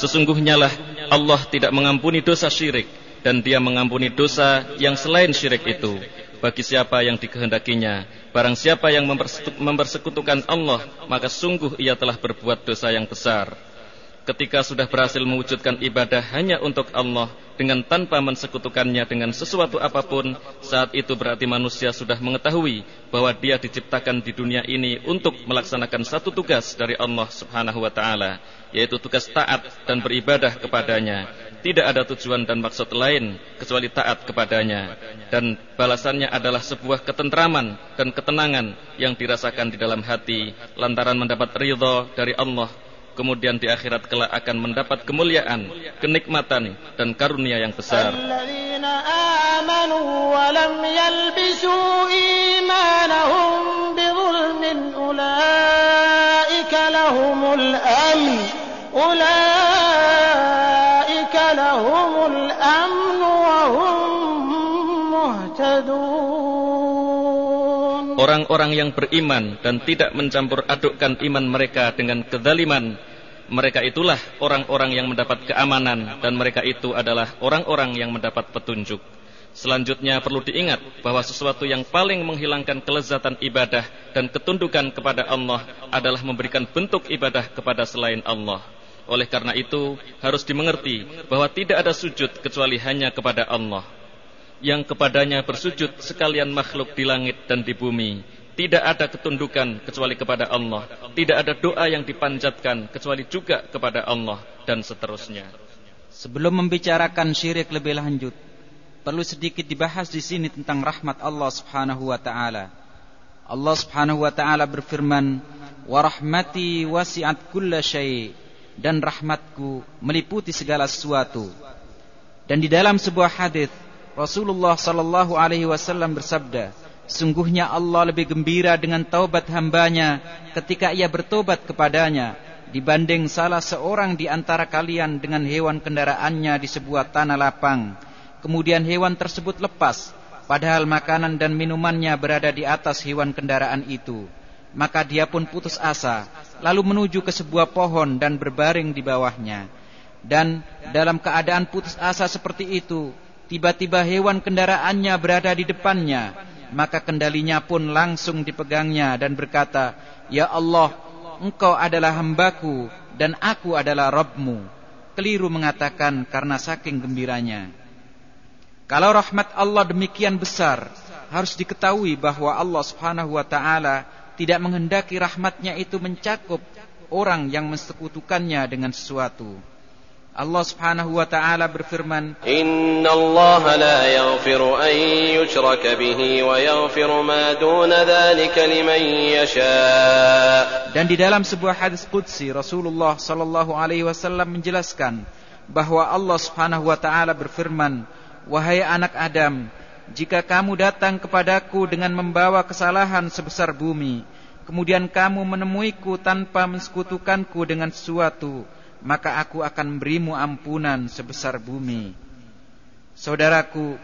Sesungguhnya lah Allah tidak mengampuni dosa syirik dan dia mengampuni dosa yang selain syirik itu bagi siapa yang dikehendakinya. Barang siapa yang mempersekutukan Allah, maka sungguh ia telah berbuat dosa yang besar. Ketika sudah berhasil mewujudkan ibadah hanya untuk Allah dengan tanpa mensekutukannya dengan sesuatu apa pun, saat itu berarti manusia sudah mengetahui bahwa dia diciptakan di dunia ini untuk melaksanakan satu tugas dari Allah Subhanahu wa taala, yaitu tugas taat dan beribadah kepadanya tidak ada tujuan dan maksud lain kecuali taat kepadanya. Dan balasannya adalah sebuah ketentraman dan ketenangan yang dirasakan di dalam hati lantaran mendapat ridho dari Allah. Kemudian di akhirat kelak akan mendapat kemuliaan, kenikmatan dan karunia yang besar. Orang-orang yang beriman dan tidak mencampur adukkan iman mereka dengan kezaliman, mereka itulah orang-orang yang mendapat keamanan dan mereka itu adalah orang-orang yang mendapat petunjuk. Selanjutnya perlu diingat bahwa sesuatu yang paling menghilangkan kelezatan ibadah dan ketundukan kepada Allah adalah memberikan bentuk ibadah kepada selain Allah. Oleh karena itu, harus dimengerti bahwa tidak ada sujud kecuali hanya kepada Allah yang kepadanya bersujud sekalian makhluk di langit dan di bumi. Tidak ada ketundukan kecuali kepada Allah. Tidak ada doa yang dipanjatkan kecuali juga kepada Allah dan seterusnya. Sebelum membicarakan syirik lebih lanjut, perlu sedikit dibahas di sini tentang rahmat Allah Subhanahu wa taala. Allah Subhanahu wa taala berfirman, "Wa rahmati wasi'at kulla syai" dan rahmatku meliputi segala sesuatu. Dan di dalam sebuah hadis Rasulullah sallallahu alaihi wasallam bersabda, sungguhnya Allah lebih gembira dengan taubat hambanya ketika ia bertobat kepadanya dibanding salah seorang di antara kalian dengan hewan kendaraannya di sebuah tanah lapang. Kemudian hewan tersebut lepas, padahal makanan dan minumannya berada di atas hewan kendaraan itu. Maka dia pun putus asa, lalu menuju ke sebuah pohon dan berbaring di bawahnya. Dan dalam keadaan putus asa seperti itu, Tiba-tiba hewan kendaraannya berada di depannya, maka kendalinya pun langsung dipegangnya dan berkata, Ya Allah, engkau adalah hambaku dan aku adalah Rabbmu. Keliru mengatakan karena saking gembiranya. Kalau rahmat Allah demikian besar, harus diketahui bahwa Allah subhanahu wa ta'ala tidak menghendaki rahmatnya itu mencakup orang yang mensekutukannya dengan sesuatu. Allah Subhanahu wa taala berfirman, "Inna Allah la yaghfiru an yushraka bihi wa yaghfiru ma duna dzalika liman yasha." Dan di dalam sebuah hadis qudsi Rasulullah sallallahu alaihi wasallam menjelaskan bahwa Allah Subhanahu wa taala berfirman, "Wahai anak Adam, jika kamu datang kepadaku dengan membawa kesalahan sebesar bumi, kemudian kamu menemuiku tanpa mensekutukanku dengan sesuatu, maka aku akan berimu ampunan sebesar bumi. Saudaraku,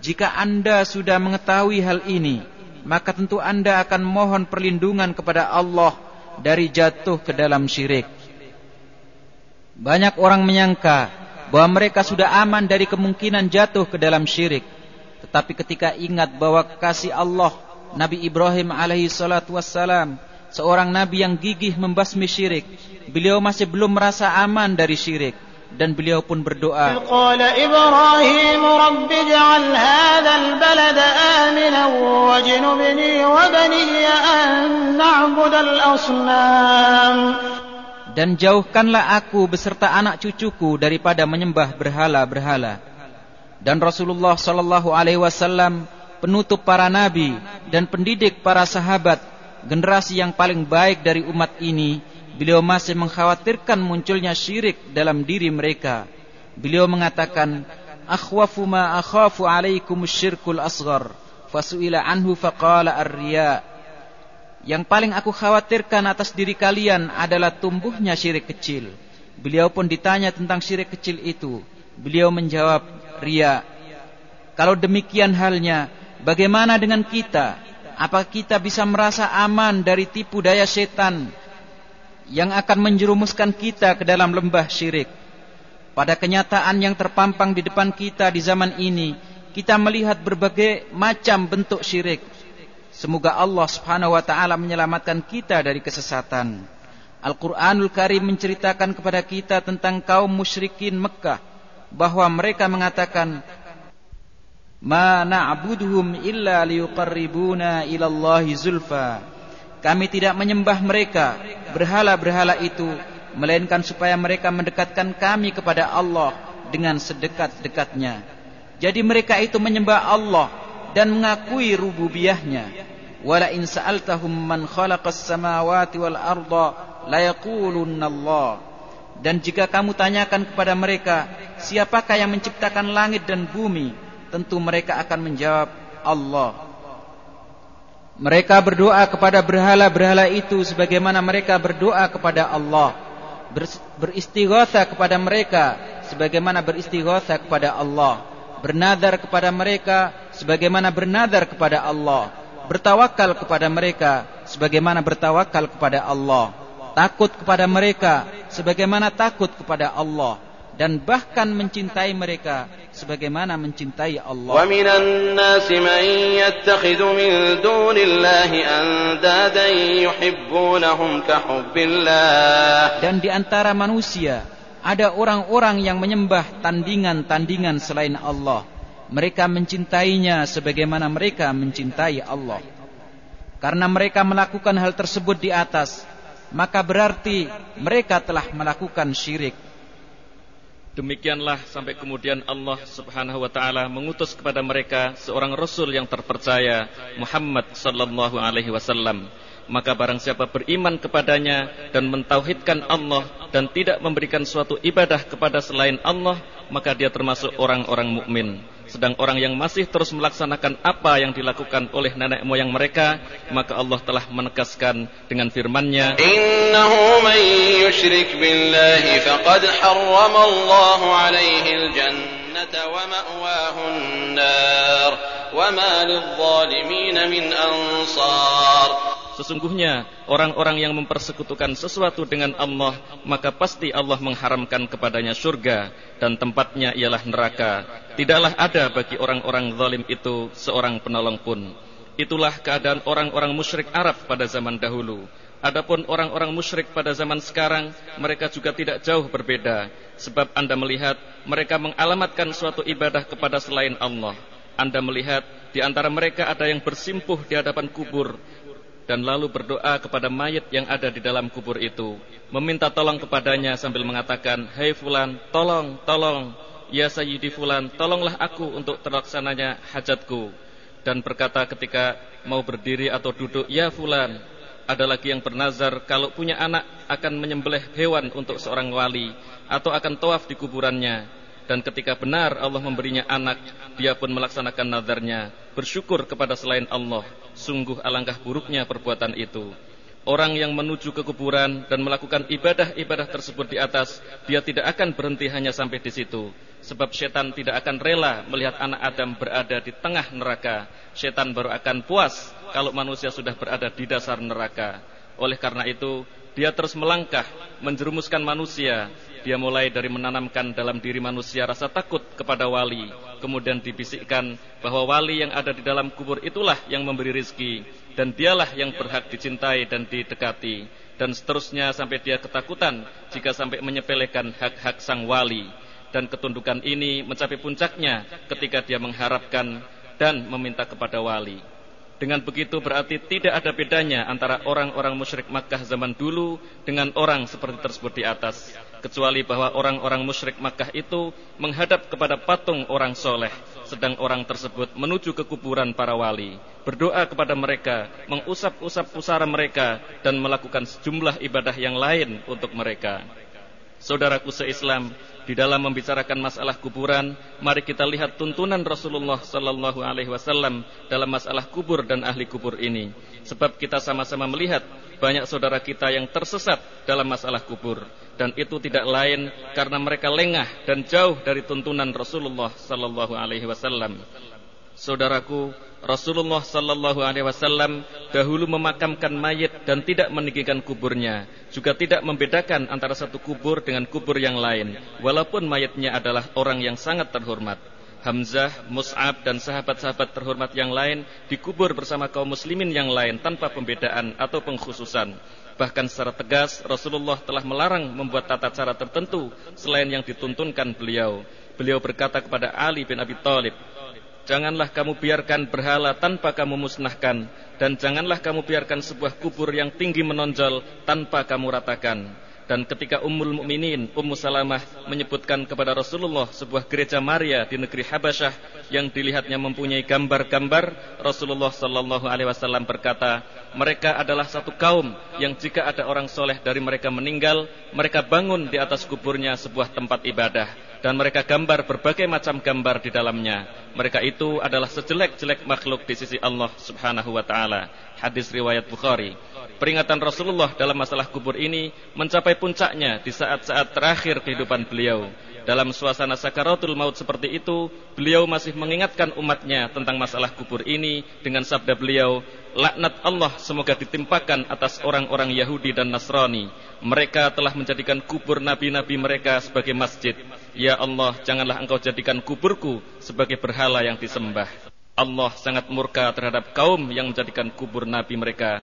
jika Anda sudah mengetahui hal ini, maka tentu Anda akan mohon perlindungan kepada Allah dari jatuh ke dalam syirik. Banyak orang menyangka bahwa mereka sudah aman dari kemungkinan jatuh ke dalam syirik. Tetapi ketika ingat bahwa kasih Allah Nabi Ibrahim alaihi salatu wassalam seorang nabi yang gigih membasmi syirik. Beliau masih belum merasa aman dari syirik dan beliau pun berdoa. Qala Ibrahim Rabbi wajnubni wa an asnam. Dan jauhkanlah aku beserta anak cucuku daripada menyembah berhala-berhala. Dan Rasulullah sallallahu alaihi wasallam penutup para nabi dan pendidik para sahabat generasi yang paling baik dari umat ini, beliau masih mengkhawatirkan munculnya syirik dalam diri mereka. Beliau mengatakan, "Akhwafu ma akhafu alaikum syirkul asghar." Fasuila anhu faqala ar-riya. Yang paling aku khawatirkan atas diri kalian adalah tumbuhnya syirik kecil. Beliau pun ditanya tentang syirik kecil itu. Beliau menjawab, ria. Kalau demikian halnya, bagaimana dengan kita? Apa kita bisa merasa aman dari tipu daya setan yang akan menjerumuskan kita ke dalam lembah syirik? Pada kenyataan yang terpampang di depan kita di zaman ini, kita melihat berbagai macam bentuk syirik. Semoga Allah Subhanahu wa taala menyelamatkan kita dari kesesatan. Al-Qur'anul Karim menceritakan kepada kita tentang kaum musyrikin Mekah bahwa mereka mengatakan Ma na'buduhum illa liyuqarribuna ila zulfa. Kami tidak menyembah mereka berhala-berhala itu melainkan supaya mereka mendekatkan kami kepada Allah dengan sedekat-dekatnya. Jadi mereka itu menyembah Allah dan mengakui rububiyahnya. Wala in sa'altahum man khalaqas samawati wal arda la yaqulunna Allah. Dan jika kamu tanyakan kepada mereka, siapakah yang menciptakan langit dan bumi? Tentu mereka akan menjawab Allah. Mereka berdoa kepada berhala-berhala itu sebagaimana mereka berdoa kepada Allah. Beristighatha kepada mereka sebagaimana beristighatha kepada Allah bernadar kepada mereka sebagaimana bernadar kepada Allah, bertawakal kepada mereka sebagaimana bertawakal kepada Allah, takut kepada mereka sebagaimana takut kepada Allah dan bahkan mencintai mereka sebagaimana mencintai Allah. Dan di antara manusia ada orang-orang yang menyembah tandingan-tandingan selain Allah. Mereka mencintainya sebagaimana mereka mencintai Allah. Karena mereka melakukan hal tersebut di atas, maka berarti mereka telah melakukan syirik. Demikianlah sampai kemudian Allah Subhanahu wa taala mengutus kepada mereka seorang rasul yang terpercaya Muhammad sallallahu alaihi wasallam maka barang siapa beriman kepadanya dan mentauhidkan Allah dan tidak memberikan suatu ibadah kepada selain Allah, maka dia termasuk orang-orang mukmin. Sedang orang yang masih terus melaksanakan apa yang dilakukan oleh nenek moyang mereka, maka Allah telah menegaskan dengan firman-Nya, "Innahu man yushrik billahi faqad harrama Allahu 'alaihi al-jannata wa ma'wahu an-nar wa ma lidh-dhalimin min ansar." Sesungguhnya orang-orang yang mempersekutukan sesuatu dengan Allah Maka pasti Allah mengharamkan kepadanya surga Dan tempatnya ialah neraka Tidaklah ada bagi orang-orang zalim itu seorang penolong pun. Itulah keadaan orang-orang musyrik Arab pada zaman dahulu. Adapun orang-orang musyrik pada zaman sekarang Mereka juga tidak jauh berbeda. Sebab anda melihat mereka mengalamatkan suatu ibadah kepada selain Allah. Anda melihat di antara mereka ada yang bersimpuh di hadapan kubur dan lalu berdoa kepada mayat yang ada di dalam kubur itu, meminta tolong kepadanya sambil mengatakan, "Hai fulan, tolong, tolong, ya sayyidi fulan, tolonglah aku untuk terlaksananya hajatku." Dan berkata ketika mau berdiri atau duduk, "Ya fulan, ada lagi yang bernazar kalau punya anak akan menyembelih hewan untuk seorang wali atau akan tawaf di kuburannya." dan ketika benar Allah memberinya anak, dia pun melaksanakan nadarnya, bersyukur kepada selain Allah. Sungguh alangkah buruknya perbuatan itu. Orang yang menuju ke kuburan dan melakukan ibadah-ibadah tersebut di atas, dia tidak akan berhenti hanya sampai di situ. Sebab setan tidak akan rela melihat anak Adam berada di tengah neraka. Setan baru akan puas kalau manusia sudah berada di dasar neraka. Oleh karena itu, dia terus melangkah, menjerumuskan manusia dia mulai dari menanamkan dalam diri manusia rasa takut kepada wali. Kemudian dibisikkan bahwa wali yang ada di dalam kubur itulah yang memberi rizki. Dan dialah yang berhak dicintai dan didekati. Dan seterusnya sampai dia ketakutan jika sampai menyepelekan hak-hak sang wali. Dan ketundukan ini mencapai puncaknya ketika dia mengharapkan dan meminta kepada wali. Dengan begitu berarti tidak ada bedanya antara orang-orang musyrik Makkah zaman dulu dengan orang seperti tersebut di atas. Kecuali bahwa orang-orang musyrik Makkah itu menghadap kepada patung orang soleh. Sedang orang tersebut menuju ke kuburan para wali. Berdoa kepada mereka, mengusap-usap pusara mereka, dan melakukan sejumlah ibadah yang lain untuk mereka. Saudaraku seislam, di dalam membicarakan masalah kuburan, mari kita lihat tuntunan Rasulullah sallallahu alaihi wasallam dalam masalah kubur dan ahli kubur ini. Sebab kita sama-sama melihat banyak saudara kita yang tersesat dalam masalah kubur dan itu tidak lain karena mereka lengah dan jauh dari tuntunan Rasulullah sallallahu alaihi wasallam. Saudaraku, Rasulullah sallallahu alaihi wasallam dahulu memakamkan mayit dan tidak meninggikan kuburnya, juga tidak membedakan antara satu kubur dengan kubur yang lain, walaupun mayitnya adalah orang yang sangat terhormat. Hamzah, Mus'ab dan sahabat-sahabat terhormat yang lain dikubur bersama kaum muslimin yang lain tanpa pembedaan atau pengkhususan. Bahkan secara tegas Rasulullah telah melarang membuat tata cara tertentu selain yang dituntunkan beliau. Beliau berkata kepada Ali bin Abi Thalib, Janganlah kamu biarkan berhala tanpa kamu musnahkan dan janganlah kamu biarkan sebuah kubur yang tinggi menonjol tanpa kamu ratakan. Dan ketika Ummul Mukminin Ummu Salamah menyebutkan kepada Rasulullah sebuah gereja Maria di negeri Habasyah yang dilihatnya mempunyai gambar-gambar, Rasulullah sallallahu alaihi wasallam berkata, "Mereka adalah satu kaum yang jika ada orang soleh dari mereka meninggal, mereka bangun di atas kuburnya sebuah tempat ibadah dan mereka gambar berbagai macam gambar di dalamnya. Mereka itu adalah sejelek-jelek makhluk di sisi Allah Subhanahu wa taala. Hadis riwayat Bukhari. Peringatan Rasulullah dalam masalah kubur ini mencapai puncaknya di saat-saat terakhir kehidupan beliau. Dalam suasana sakaratul maut seperti itu, beliau masih mengingatkan umatnya tentang masalah kubur ini dengan sabda beliau, laknat Allah semoga ditimpakan atas orang-orang Yahudi dan Nasrani. Mereka telah menjadikan kubur nabi-nabi mereka sebagai masjid. Ya Allah, janganlah engkau jadikan kuburku sebagai berhala yang disembah. Allah sangat murka terhadap kaum yang menjadikan kubur nabi mereka